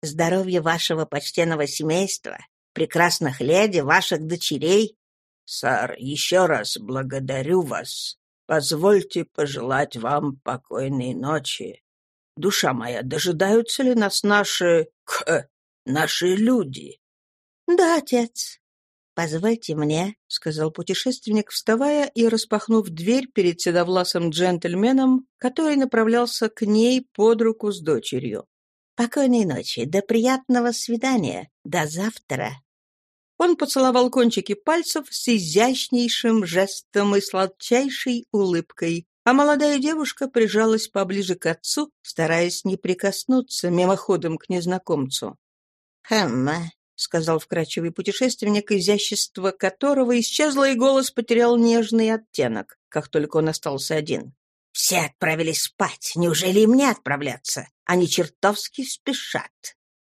«Здоровье вашего почтенного семейства, прекрасных леди, ваших дочерей». «Сэр, еще раз благодарю вас. Позвольте пожелать вам покойной ночи. Душа моя, дожидаются ли нас наши... к... наши люди?» «Да, отец», «Позвольте мне», — сказал путешественник, вставая и распахнув дверь перед седовласым джентльменом, который направлялся к ней под руку с дочерью. «Покойной ночи, до приятного свидания, до завтра». Он поцеловал кончики пальцев с изящнейшим жестом и сладчайшей улыбкой, а молодая девушка прижалась поближе к отцу, стараясь не прикоснуться мимоходом к незнакомцу. «Хм, — сказал вкрадчивый путешественник, изящество которого исчезло, и голос потерял нежный оттенок, как только он остался один. «Все отправились спать. Неужели и мне отправляться? Они чертовски спешат.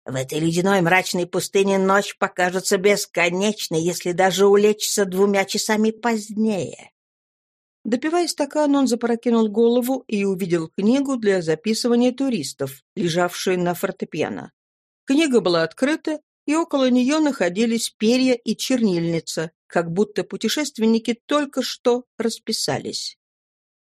В этой ледяной мрачной пустыне ночь покажется бесконечной, если даже улечься двумя часами позднее». Допивая стакан, он запрокинул голову и увидел книгу для записывания туристов, лежавшую на фортепиано. Книга была открыта, и около нее находились перья и чернильница, как будто путешественники только что расписались.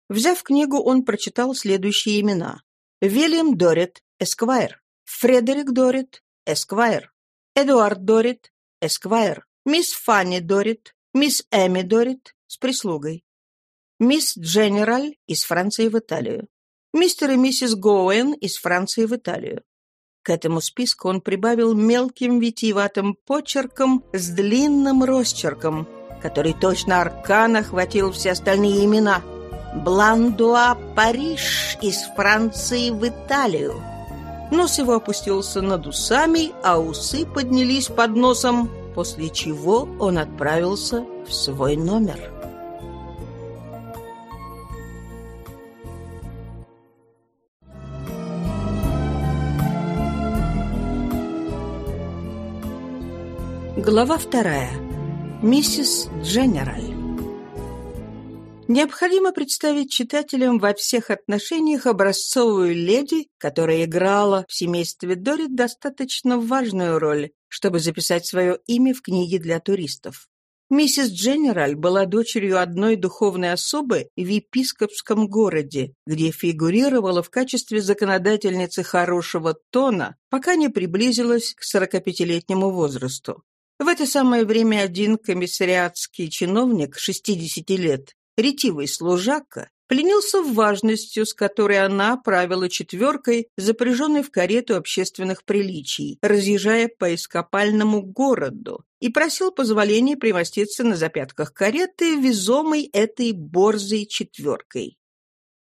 Взяв книгу, он прочитал следующие имена. Вильям Дорит, Эсквайр. Фредерик Дорит, Эсквайр. Эдуард Дорит, Эсквайр. Мисс Фанни Дорит, мисс Эми Дорит с прислугой. Мисс Дженераль из Франции в Италию. Мистер и миссис Гоуэн из Франции в Италию. К этому списку он прибавил мелким витиеватым почерком с длинным росчерком, который точно аркан охватил все остальные имена. «Бландуа Париж из Франции в Италию». Нос его опустился над усами, а усы поднялись под носом, после чего он отправился в свой номер. Глава вторая. Миссис Дженераль. Необходимо представить читателям во всех отношениях образцовую леди, которая играла в семействе Дорит достаточно важную роль, чтобы записать свое имя в книге для туристов. Миссис Дженераль была дочерью одной духовной особы в епископском городе, где фигурировала в качестве законодательницы хорошего тона, пока не приблизилась к 45-летнему возрасту. В это самое время один комиссариатский чиновник 60 лет, ретивый служака, пленился важностью, с которой она правила четверкой, запряженной в карету общественных приличий, разъезжая по ископальному городу, и просил позволения примоститься на запятках кареты, везомой этой борзой четверкой.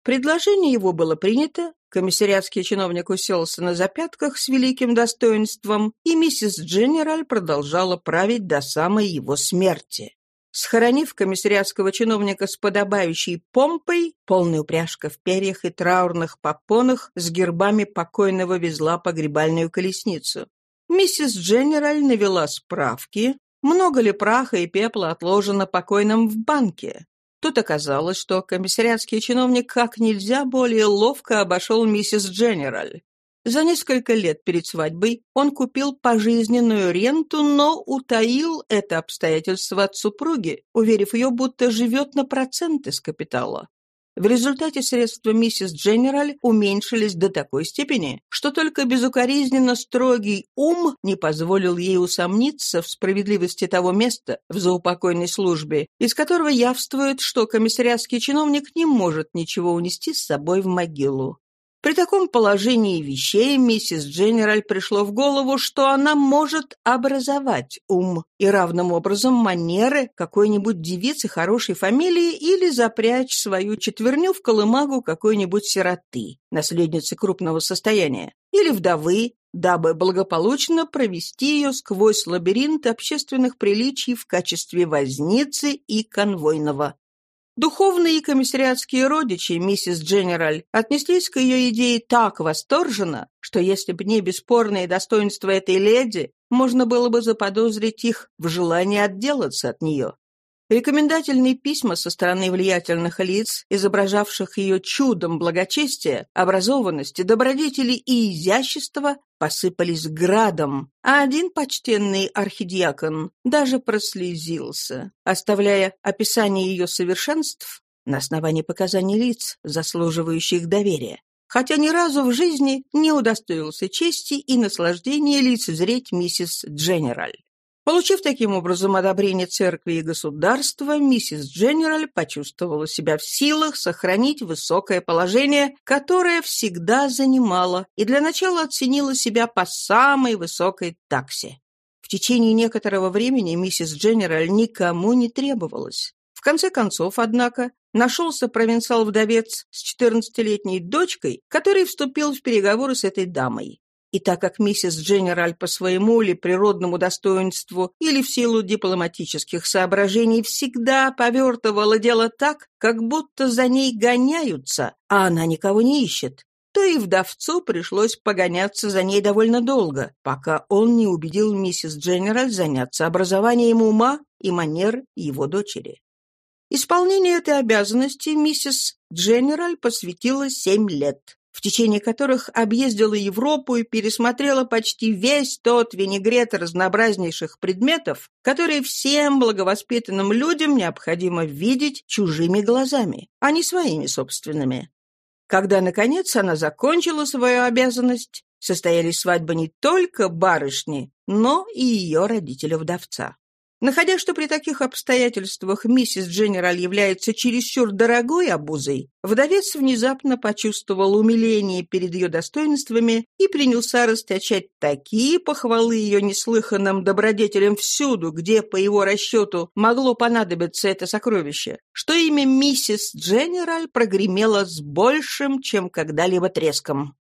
Предложение его было принято, комиссариатский чиновник уселся на запятках с великим достоинством, и миссис Дженераль продолжала править до самой его смерти. Схоронив комиссариатского чиновника с подобающей помпой, полная упряжка в перьях и траурных попонах с гербами покойного везла погребальную колесницу. Миссис Дженераль навела справки, много ли праха и пепла отложено покойным в банке. Тут оказалось, что комиссариатский чиновник как нельзя более ловко обошел миссис Дженераль. За несколько лет перед свадьбой он купил пожизненную ренту, но утаил это обстоятельство от супруги, уверив ее, будто живет на проценты с капитала. В результате средства миссис Дженераль уменьшились до такой степени, что только безукоризненно строгий ум не позволил ей усомниться в справедливости того места в заупокойной службе, из которого явствует, что комиссариатский чиновник не может ничего унести с собой в могилу. При таком положении вещей миссис Дженераль пришло в голову, что она может образовать ум и равным образом манеры какой-нибудь девицы хорошей фамилии или запрячь свою четверню в колымагу какой-нибудь сироты, наследницы крупного состояния, или вдовы, дабы благополучно провести ее сквозь лабиринт общественных приличий в качестве возницы и конвойного. Духовные и комиссариатские родичи миссис Дженераль отнеслись к ее идее так восторженно, что если бы не бесспорные достоинства этой леди, можно было бы заподозрить их в желании отделаться от нее. Рекомендательные письма со стороны влиятельных лиц, изображавших ее чудом благочестия, образованности, добродетели и изящества, посыпались градом, а один почтенный архидиакон даже прослезился, оставляя описание ее совершенств на основании показаний лиц, заслуживающих доверия хотя ни разу в жизни не удостоился чести и наслаждения лицезреть миссис Дженераль. Получив таким образом одобрение церкви и государства, миссис Дженераль почувствовала себя в силах сохранить высокое положение, которое всегда занимала, и для начала оценила себя по самой высокой таксе. В течение некоторого времени миссис Дженераль никому не требовалась. В конце концов, однако, нашелся провинциал-вдовец с 14-летней дочкой, который вступил в переговоры с этой дамой. И так как миссис Дженераль по своему ли природному достоинству или в силу дипломатических соображений всегда повертывала дело так, как будто за ней гоняются, а она никого не ищет, то и вдовцу пришлось погоняться за ней довольно долго, пока он не убедил миссис Дженераль заняться образованием ума и манер его дочери. Исполнению этой обязанности миссис Дженераль посвятила семь лет в течение которых объездила Европу и пересмотрела почти весь тот винегрет разнообразнейших предметов, которые всем благовоспитанным людям необходимо видеть чужими глазами, а не своими собственными. Когда, наконец, она закончила свою обязанность, состоялись свадьбы не только барышни, но и ее родителя-вдовца. Находя, что при таких обстоятельствах миссис Дженераль является чересчур дорогой обузой, вдовец внезапно почувствовал умиление перед ее достоинствами и принялся расточать такие похвалы ее неслыханным добродетелям всюду, где, по его расчету, могло понадобиться это сокровище, что имя миссис Дженераль прогремело с большим, чем когда-либо треском.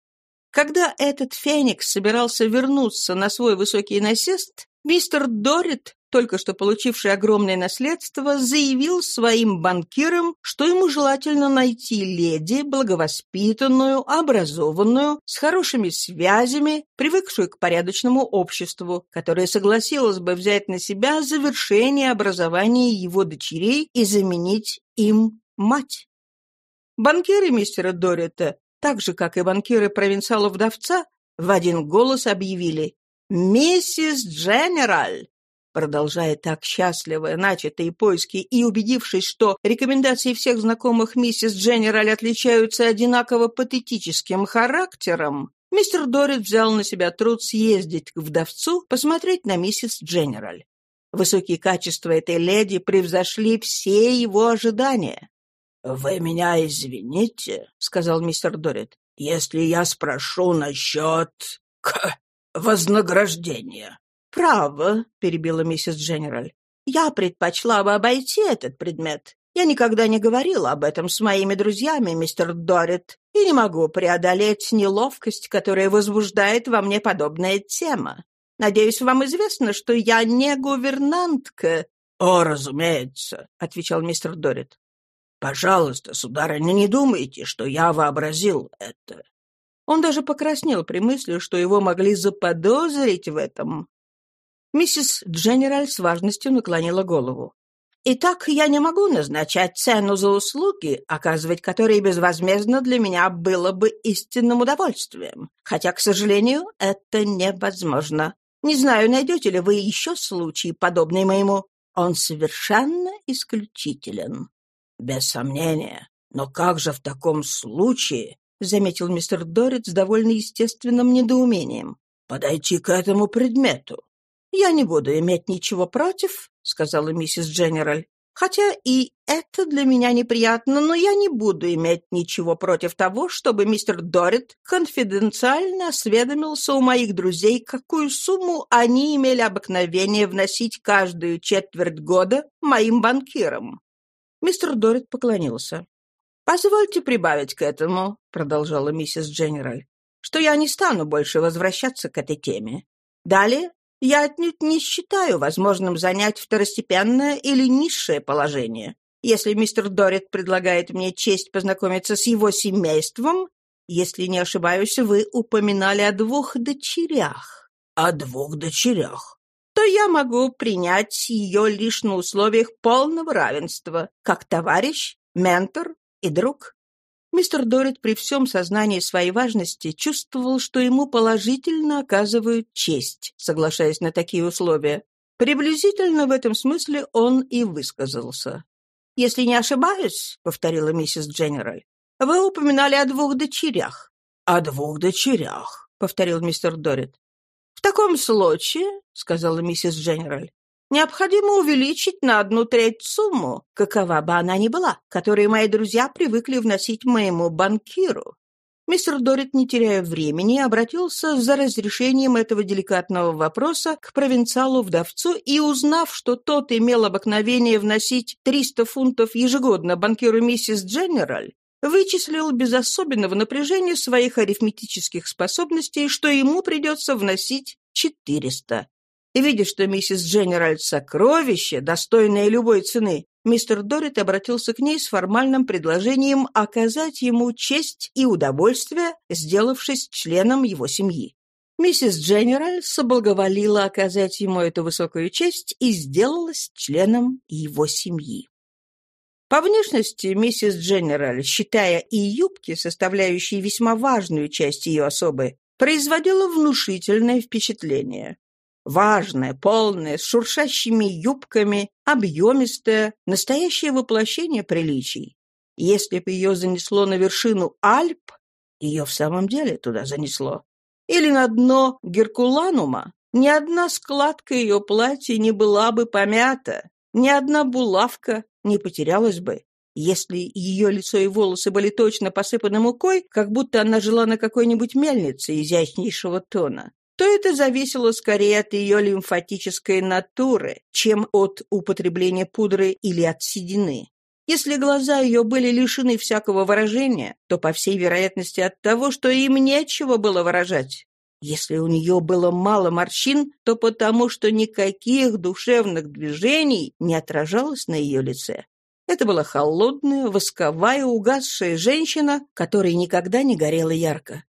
Когда этот феникс собирался вернуться на свой высокий насест, мистер Дорит только что получивший огромное наследство, заявил своим банкирам, что ему желательно найти леди, благовоспитанную, образованную, с хорошими связями, привыкшую к порядочному обществу, которая согласилась бы взять на себя завершение образования его дочерей и заменить им мать. Банкиры мистера Дорита, так же, как и банкиры провинциала-вдовца, в один голос объявили «Миссис Дженераль, Продолжая так счастливо начатые поиски и убедившись, что рекомендации всех знакомых миссис Дженераль отличаются одинаково патетическим характером, мистер Дорит взял на себя труд съездить к вдовцу, посмотреть на миссис Дженераль. Высокие качества этой леди превзошли все его ожидания. «Вы меня извините», — сказал мистер Дорит, — «если я спрошу насчет... К... вознаграждения». «Право», — перебила миссис Дженераль, — «я предпочла бы обойти этот предмет. Я никогда не говорила об этом с моими друзьями, мистер Дорит, и не могу преодолеть неловкость, которая возбуждает во мне подобная тема. Надеюсь, вам известно, что я не гувернантка». «О, разумеется», — отвечал мистер Дорит. «Пожалуйста, сударыня, не думайте, что я вообразил это». Он даже покраснел при мысли, что его могли заподозрить в этом. Миссис Дженераль с важностью наклонила голову. «Итак, я не могу назначать цену за услуги, оказывать которые безвозмездно для меня было бы истинным удовольствием. Хотя, к сожалению, это невозможно. Не знаю, найдете ли вы еще случай, подобный моему. Он совершенно исключителен». «Без сомнения. Но как же в таком случае?» — заметил мистер Дорит с довольно естественным недоумением. «Подойти к этому предмету. «Я не буду иметь ничего против», — сказала миссис Дженераль. «Хотя и это для меня неприятно, но я не буду иметь ничего против того, чтобы мистер Дорит конфиденциально осведомился у моих друзей, какую сумму они имели обыкновение вносить каждую четверть года моим банкирам». Мистер Дорит поклонился. «Позвольте прибавить к этому», — продолжала миссис Дженераль, «что я не стану больше возвращаться к этой теме. Далее я отнюдь не считаю возможным занять второстепенное или низшее положение. Если мистер Дорит предлагает мне честь познакомиться с его семейством, если не ошибаюсь, вы упоминали о двух дочерях. О двух дочерях. То я могу принять ее лишь на условиях полного равенства, как товарищ, ментор и друг. Мистер Дорит при всем сознании своей важности чувствовал, что ему положительно оказывают честь, соглашаясь на такие условия. Приблизительно в этом смысле он и высказался. «Если не ошибаюсь», — повторила миссис Дженераль, — «вы упоминали о двух дочерях». «О двух дочерях», — повторил мистер Дорит. «В таком случае», — сказала миссис Дженераль, Необходимо увеличить на одну треть сумму, какова бы она ни была, которую мои друзья привыкли вносить моему банкиру. Мистер Дорит, не теряя времени, обратился за разрешением этого деликатного вопроса к провинциалу-вдовцу и, узнав, что тот имел обыкновение вносить 300 фунтов ежегодно банкиру миссис Дженераль, вычислил без особенного напряжения своих арифметических способностей, что ему придется вносить 400. И видя, что миссис Дженераль — сокровище, достойное любой цены, мистер Дорит обратился к ней с формальным предложением оказать ему честь и удовольствие, сделавшись членом его семьи. Миссис Дженераль соблаговолила оказать ему эту высокую честь и сделалась членом его семьи. По внешности миссис Дженераль, считая и юбки, составляющие весьма важную часть ее особы, производила внушительное впечатление. Важная, полная, с шуршащими юбками, объемистая, настоящее воплощение приличий. Если бы ее занесло на вершину Альп, ее в самом деле туда занесло, или на дно Геркуланума, ни одна складка ее платья не была бы помята, ни одна булавка не потерялась бы. Если ее лицо и волосы были точно посыпаны мукой, как будто она жила на какой-нибудь мельнице изящнейшего тона, то это зависело скорее от ее лимфатической натуры, чем от употребления пудры или от седины. Если глаза ее были лишены всякого выражения, то, по всей вероятности, от того, что им нечего было выражать. Если у нее было мало морщин, то потому, что никаких душевных движений не отражалось на ее лице. Это была холодная, восковая, угасшая женщина, которая никогда не горела ярко.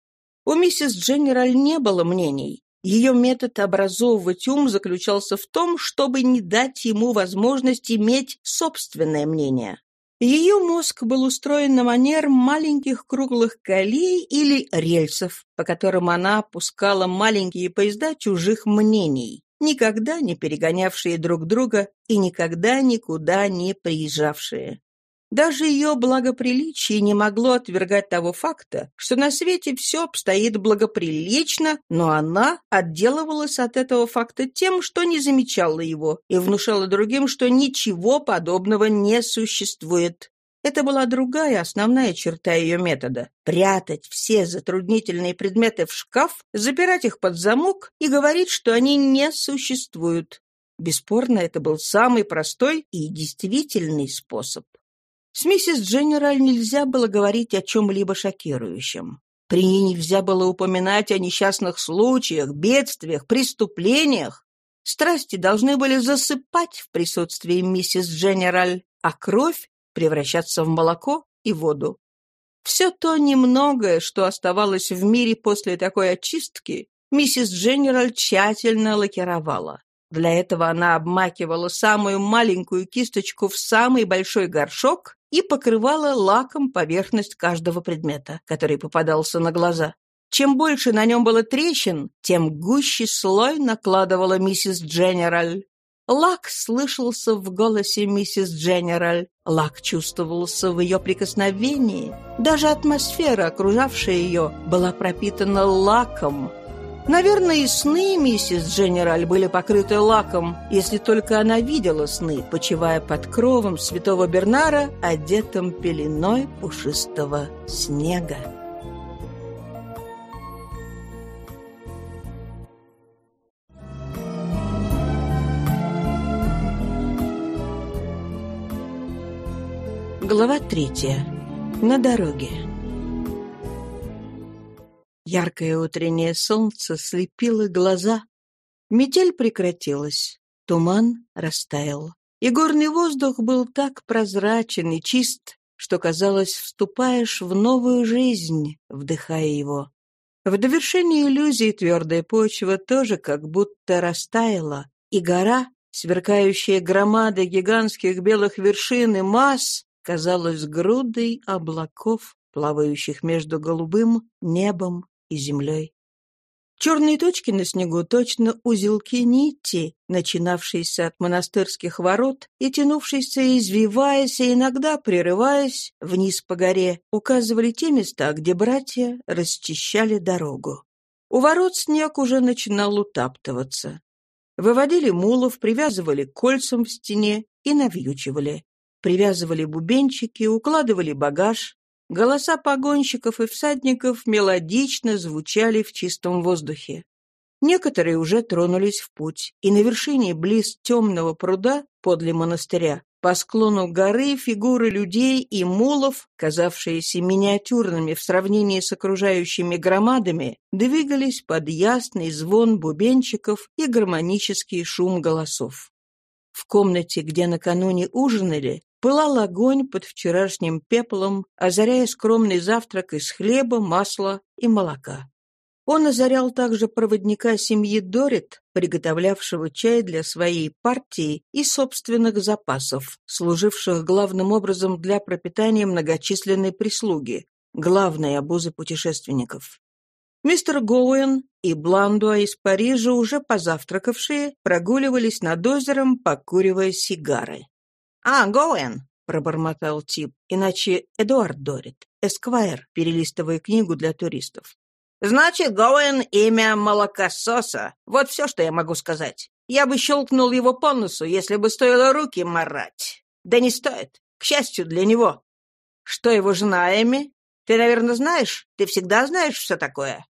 У миссис Дженераль не было мнений. Ее метод образовывать ум заключался в том, чтобы не дать ему возможность иметь собственное мнение. Ее мозг был устроен на манер маленьких круглых колей или рельсов, по которым она пускала маленькие поезда чужих мнений, никогда не перегонявшие друг друга и никогда никуда не приезжавшие. Даже ее благоприличие не могло отвергать того факта, что на свете все обстоит благоприлично, но она отделывалась от этого факта тем, что не замечала его, и внушала другим, что ничего подобного не существует. Это была другая основная черта ее метода — прятать все затруднительные предметы в шкаф, запирать их под замок и говорить, что они не существуют. Бесспорно, это был самый простой и действительный способ. С миссис Дженераль нельзя было говорить о чем-либо шокирующем. При ней нельзя было упоминать о несчастных случаях, бедствиях, преступлениях. Страсти должны были засыпать в присутствии миссис Дженераль, а кровь превращаться в молоко и воду. Все то немногое, что оставалось в мире после такой очистки, миссис Дженераль тщательно лакировала. Для этого она обмакивала самую маленькую кисточку в самый большой горшок и покрывала лаком поверхность каждого предмета, который попадался на глаза. Чем больше на нем было трещин, тем гуще слой накладывала миссис Дженераль. Лак слышался в голосе миссис Дженераль, лак чувствовался в ее прикосновении. Даже атмосфера, окружавшая ее, была пропитана лаком, Наверное, и сны миссис Дженераль были покрыты лаком, если только она видела сны, почивая под кровом святого Бернара, одетым пеленой пушистого снега. Глава третья. На дороге. Яркое утреннее солнце слепило глаза. Метель прекратилась, туман растаял. и горный воздух был так прозрачен и чист, что, казалось, вступаешь в новую жизнь, вдыхая его. В довершении иллюзии твердая почва тоже как будто растаяла, и гора, сверкающая громадой гигантских белых вершин и масс, казалась грудой облаков, плавающих между голубым небом и землей. Черные точки на снегу точно узелки нити, начинавшиеся от монастырских ворот и тянувшиеся, извиваясь и иногда прерываясь вниз по горе, указывали те места, где братья расчищали дорогу. У ворот снег уже начинал утаптываться. Выводили мулов, привязывали к кольцам в стене и навьючивали. Привязывали бубенчики, укладывали багаж, Голоса погонщиков и всадников мелодично звучали в чистом воздухе. Некоторые уже тронулись в путь, и на вершине близ темного пруда подле монастыря по склону горы фигуры людей и мулов, казавшиеся миниатюрными в сравнении с окружающими громадами, двигались под ясный звон бубенчиков и гармонический шум голосов. В комнате, где накануне ужинали, Пылал огонь под вчерашним пеплом, озаряя скромный завтрак из хлеба, масла и молока. Он озарял также проводника семьи Дорит, приготовлявшего чай для своей партии и собственных запасов, служивших главным образом для пропитания многочисленной прислуги, главной обузы путешественников. Мистер Гоуэн и Бландуа из Парижа, уже позавтракавшие, прогуливались над озером, покуривая сигары. «А, Гоуэн!» — пробормотал тип, иначе Эдуард Дорит, эсквайр, перелистывая книгу для туристов. «Значит, Гоуэн — имя молокососа. Вот все, что я могу сказать. Я бы щелкнул его по носу, если бы стоило руки марать. Да не стоит. К счастью для него. Что его жена Эми? Ты, наверное, знаешь? Ты всегда знаешь все такое?»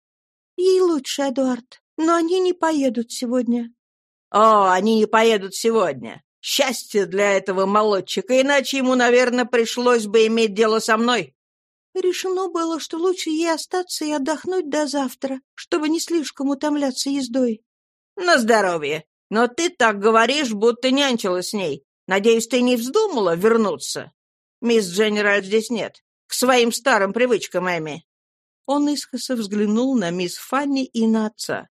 «Ей лучше, Эдуард. Но они не поедут сегодня». «О, они не поедут сегодня. Счастье для этого молодчика, иначе ему, наверное, пришлось бы иметь дело со мной. Решено было, что лучше ей остаться и отдохнуть до завтра, чтобы не слишком утомляться ездой. На здоровье. Но ты так говоришь, будто нянчилась с ней. Надеюсь, ты не вздумала вернуться? Мисс Дженераль здесь нет. К своим старым привычкам, Эми. Он искоса взглянул на мисс Фанни и на отца.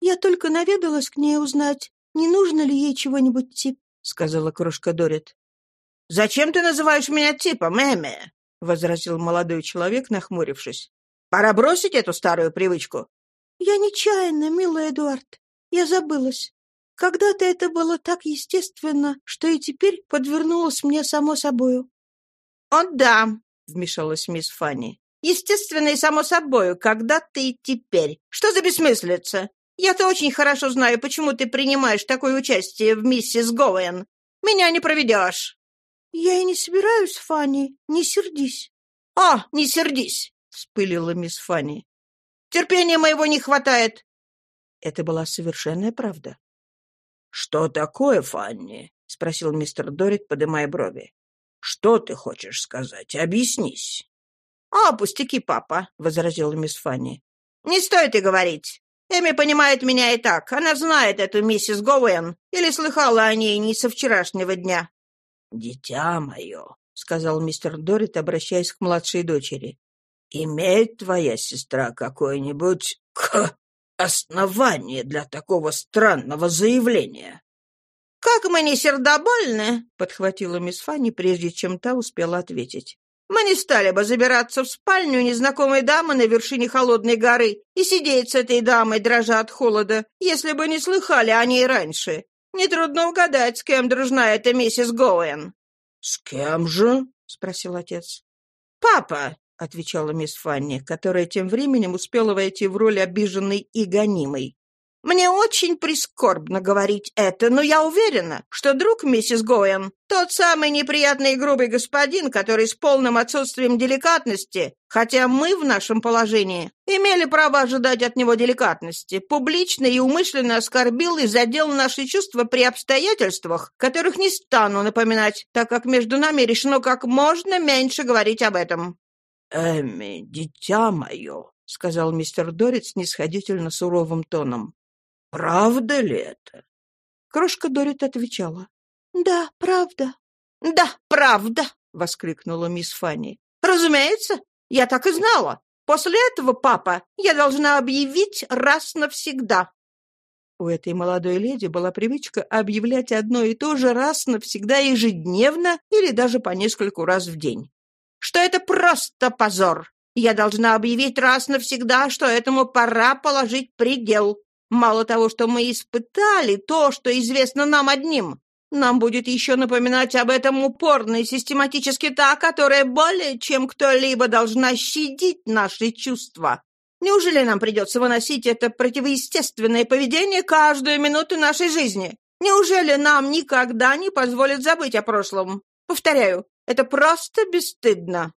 «Я только наведалась к ней узнать, не нужно ли ей чего-нибудь типа — сказала крошка Дорит. «Зачем ты называешь меня типом, Эми?» — возразил молодой человек, нахмурившись. «Пора бросить эту старую привычку». «Я нечаянно, милый Эдуард. Я забылась. Когда-то это было так естественно, что и теперь подвернулось мне само собою». «О, да», — вмешалась мисс Фанни. «Естественно и само собою, когда ты теперь. Что за бессмыслица? Я-то очень хорошо знаю, почему ты принимаешь такое участие в миссис Гоуэн. Меня не проведешь». «Я и не собираюсь, Фанни. Не сердись». «О, не сердись!» — вспылила мисс Фанни. «Терпения моего не хватает». Это была совершенная правда. «Что такое, Фанни?» — спросил мистер Дорит, подымая брови. «Что ты хочешь сказать? Объяснись». «О, пустяки, папа», — возразила мисс Фанни. «Не стоит и говорить. Эми понимает меня и так. Она знает эту миссис Гоуэн или слыхала о ней не со вчерашнего дня». «Дитя мое», — сказал мистер Дорит, обращаясь к младшей дочери, «имеет твоя сестра какое-нибудь основание для такого странного заявления?» «Как мы не сердобольны!» — подхватила мисс Фанни, прежде чем та успела ответить. Мы не стали бы забираться в спальню незнакомой дамы на вершине холодной горы и сидеть с этой дамой, дрожа от холода, если бы не слыхали о ней раньше. Нетрудно угадать, с кем дружна эта миссис Гоуэн». «С кем же?» — спросил отец. «Папа», — отвечала мисс Фанни, которая тем временем успела войти в роль обиженной и гонимой. Мне очень прискорбно говорить это, но я уверена, что друг миссис Гоэн — тот самый неприятный и грубый господин, который с полным отсутствием деликатности, хотя мы в нашем положении имели право ожидать от него деликатности, публично и умышленно оскорбил и задел наши чувства при обстоятельствах, которых не стану напоминать, так как между нами решено как можно меньше говорить об этом. «Эми, дитя мое», — сказал мистер Дорит снисходительно суровым тоном. Правда ли это? Крошка Дорит отвечала. Да, правда. Да, правда, воскликнула мисс Фанни. Разумеется, я так и знала. После этого, папа, я должна объявить раз навсегда. У этой молодой леди была привычка объявлять одно и то же раз навсегда ежедневно или даже по нескольку раз в день. Что это просто позор. Я должна объявить раз навсегда, что этому пора положить предел. Мало того, что мы испытали то, что известно нам одним, нам будет еще напоминать об этом упорно и систематически та, которая более чем кто-либо должна щадить наши чувства. Неужели нам придется выносить это противоестественное поведение каждую минуту нашей жизни? Неужели нам никогда не позволят забыть о прошлом? Повторяю, это просто бесстыдно.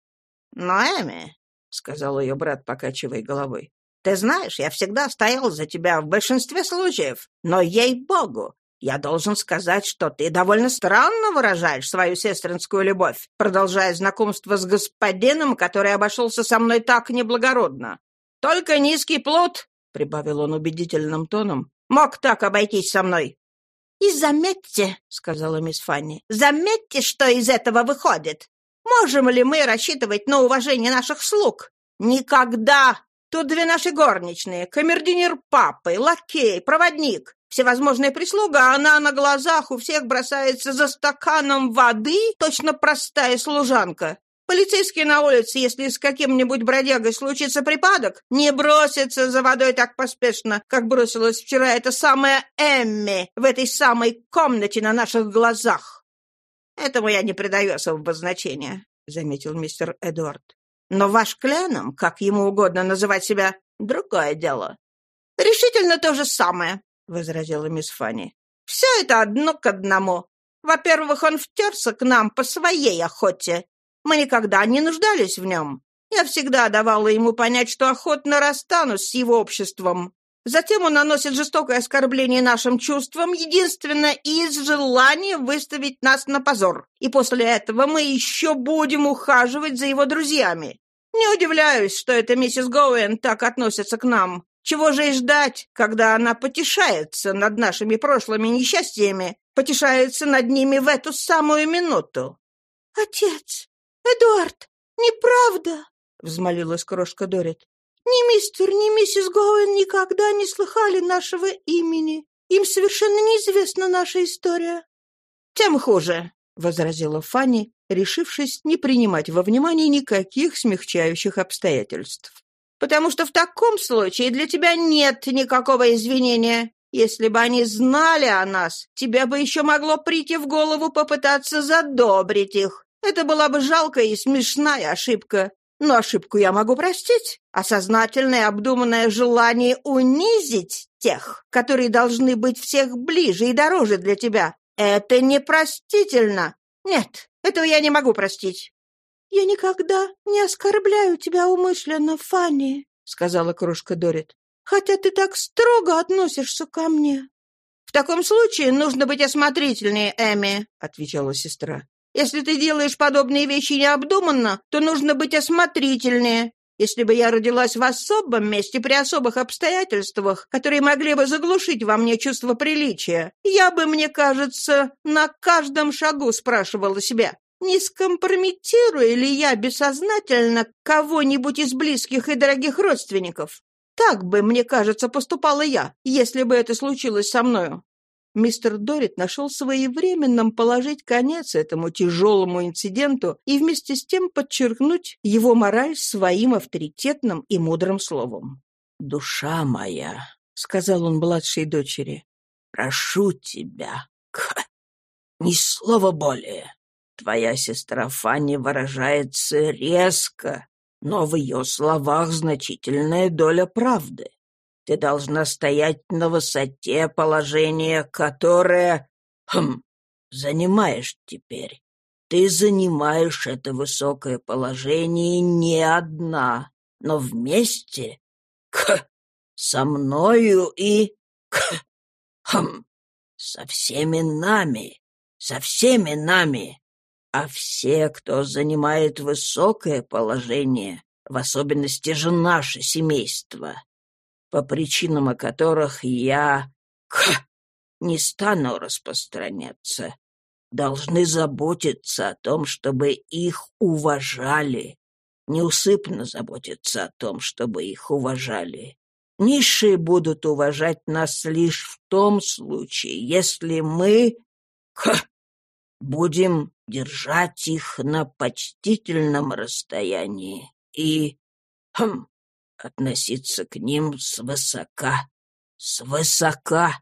Но, Эми, — сказал ее брат, покачивая головой, — ты знаешь, я всегда стоял за тебя в большинстве случаев, но, ей-богу, я должен сказать, что ты довольно странно выражаешь свою сестринскую любовь, продолжая знакомство с господином, который обошелся со мной так неблагородно. Только низкий плод, — прибавил он убедительным тоном, — мог так обойтись со мной. «И заметьте», — сказала мисс Фанни, — «заметьте, что из этого выходит. Можем ли мы рассчитывать на уважение наших слуг? Никогда! Тут две наши горничные, камердинер папы, лакей, проводник, всевозможная прислуга, а она на глазах у всех бросается за стаканом воды, точно простая служанка. Полицейские на улице, если с каким-нибудь бродягой случится припадок, не бросятся за водой так поспешно, как бросилась вчера эта самая Эмми в этой самой комнате на наших глазах. Этому я не придаю особого значения, — заметил мистер Эдуард. Но ваш Кленом, как ему угодно называть себя, другое дело. Решительно то же самое, — возразила мисс Фанни. Все это одно к одному. Во-первых, он втерся к нам по своей охоте, мы никогда не нуждались в нем. Я всегда давала ему понять, что охотно расстанусь с его обществом. Затем он наносит жестокое оскорбление нашим чувствам, единственно из желания выставить нас на позор. И после этого мы еще будем ухаживать за его друзьями. Не удивляюсь, что эта миссис Гоуэн так относится к нам. Чего же и ждать, когда она потешается над нашими прошлыми несчастьями, потешается над ними в эту самую минуту? «Отец, «Эдуард, неправда!» — взмолилась крошка Дорит. «Ни мистер, ни миссис Гоуэн никогда не слыхали нашего имени. Им совершенно неизвестна наша история». «Тем хуже», — возразила Фанни, решившись не принимать во внимание никаких смягчающих обстоятельств. «Потому что в таком случае для тебя нет никакого извинения. Если бы они знали о нас, тебе бы еще могло прийти в голову попытаться задобрить их. Это была бы жалкая и смешная ошибка. Но ошибку я могу простить, а сознательное обдуманное желание унизить тех, которые должны быть всех ближе и дороже для тебя, это непростительно. Нет, этого я не могу простить. «Я никогда не оскорбляю тебя умышленно, Фанни», — сказала кружка Дорит, «хотя ты так строго относишься ко мне». «В таком случае нужно быть осмотрительнее, Эми», — отвечала сестра. Если ты делаешь подобные вещи необдуманно, то нужно быть осмотрительнее. Если бы я родилась в особом месте при особых обстоятельствах, которые могли бы заглушить во мне чувство приличия, я бы, мне кажется, на каждом шагу спрашивала себя, не скомпрометирую ли я бессознательно кого-нибудь из близких и дорогих родственников. Так бы, мне кажется, поступала я, если бы это случилось со мною мистер Дорит нашел своевременным положить конец этому тяжелому инциденту и вместе с тем подчеркнуть его мораль своим авторитетным и мудрым словом. «Душа моя», — сказал он младшей дочери, — «прошу тебя, к... ни слова более. Твоя сестра Фанни выражается резко, но в ее словах значительная доля правды. Ты должна стоять на высоте положения, которое... Хм, занимаешь теперь. Ты занимаешь это высокое положение не одна, но вместе к, со мною и к, хм, со всеми нами, со всеми нами. А все, кто занимает высокое положение, в особенности же наше семейство, по причинам, о которых я не стану распространяться. должны заботиться о том, чтобы их уважали, неусыпно заботиться о том, чтобы их уважали. Низшие будут уважать нас лишь в том случае, если мы ха, будем держать их на почтительном расстоянии и хм, относиться к ним свысока, свысока.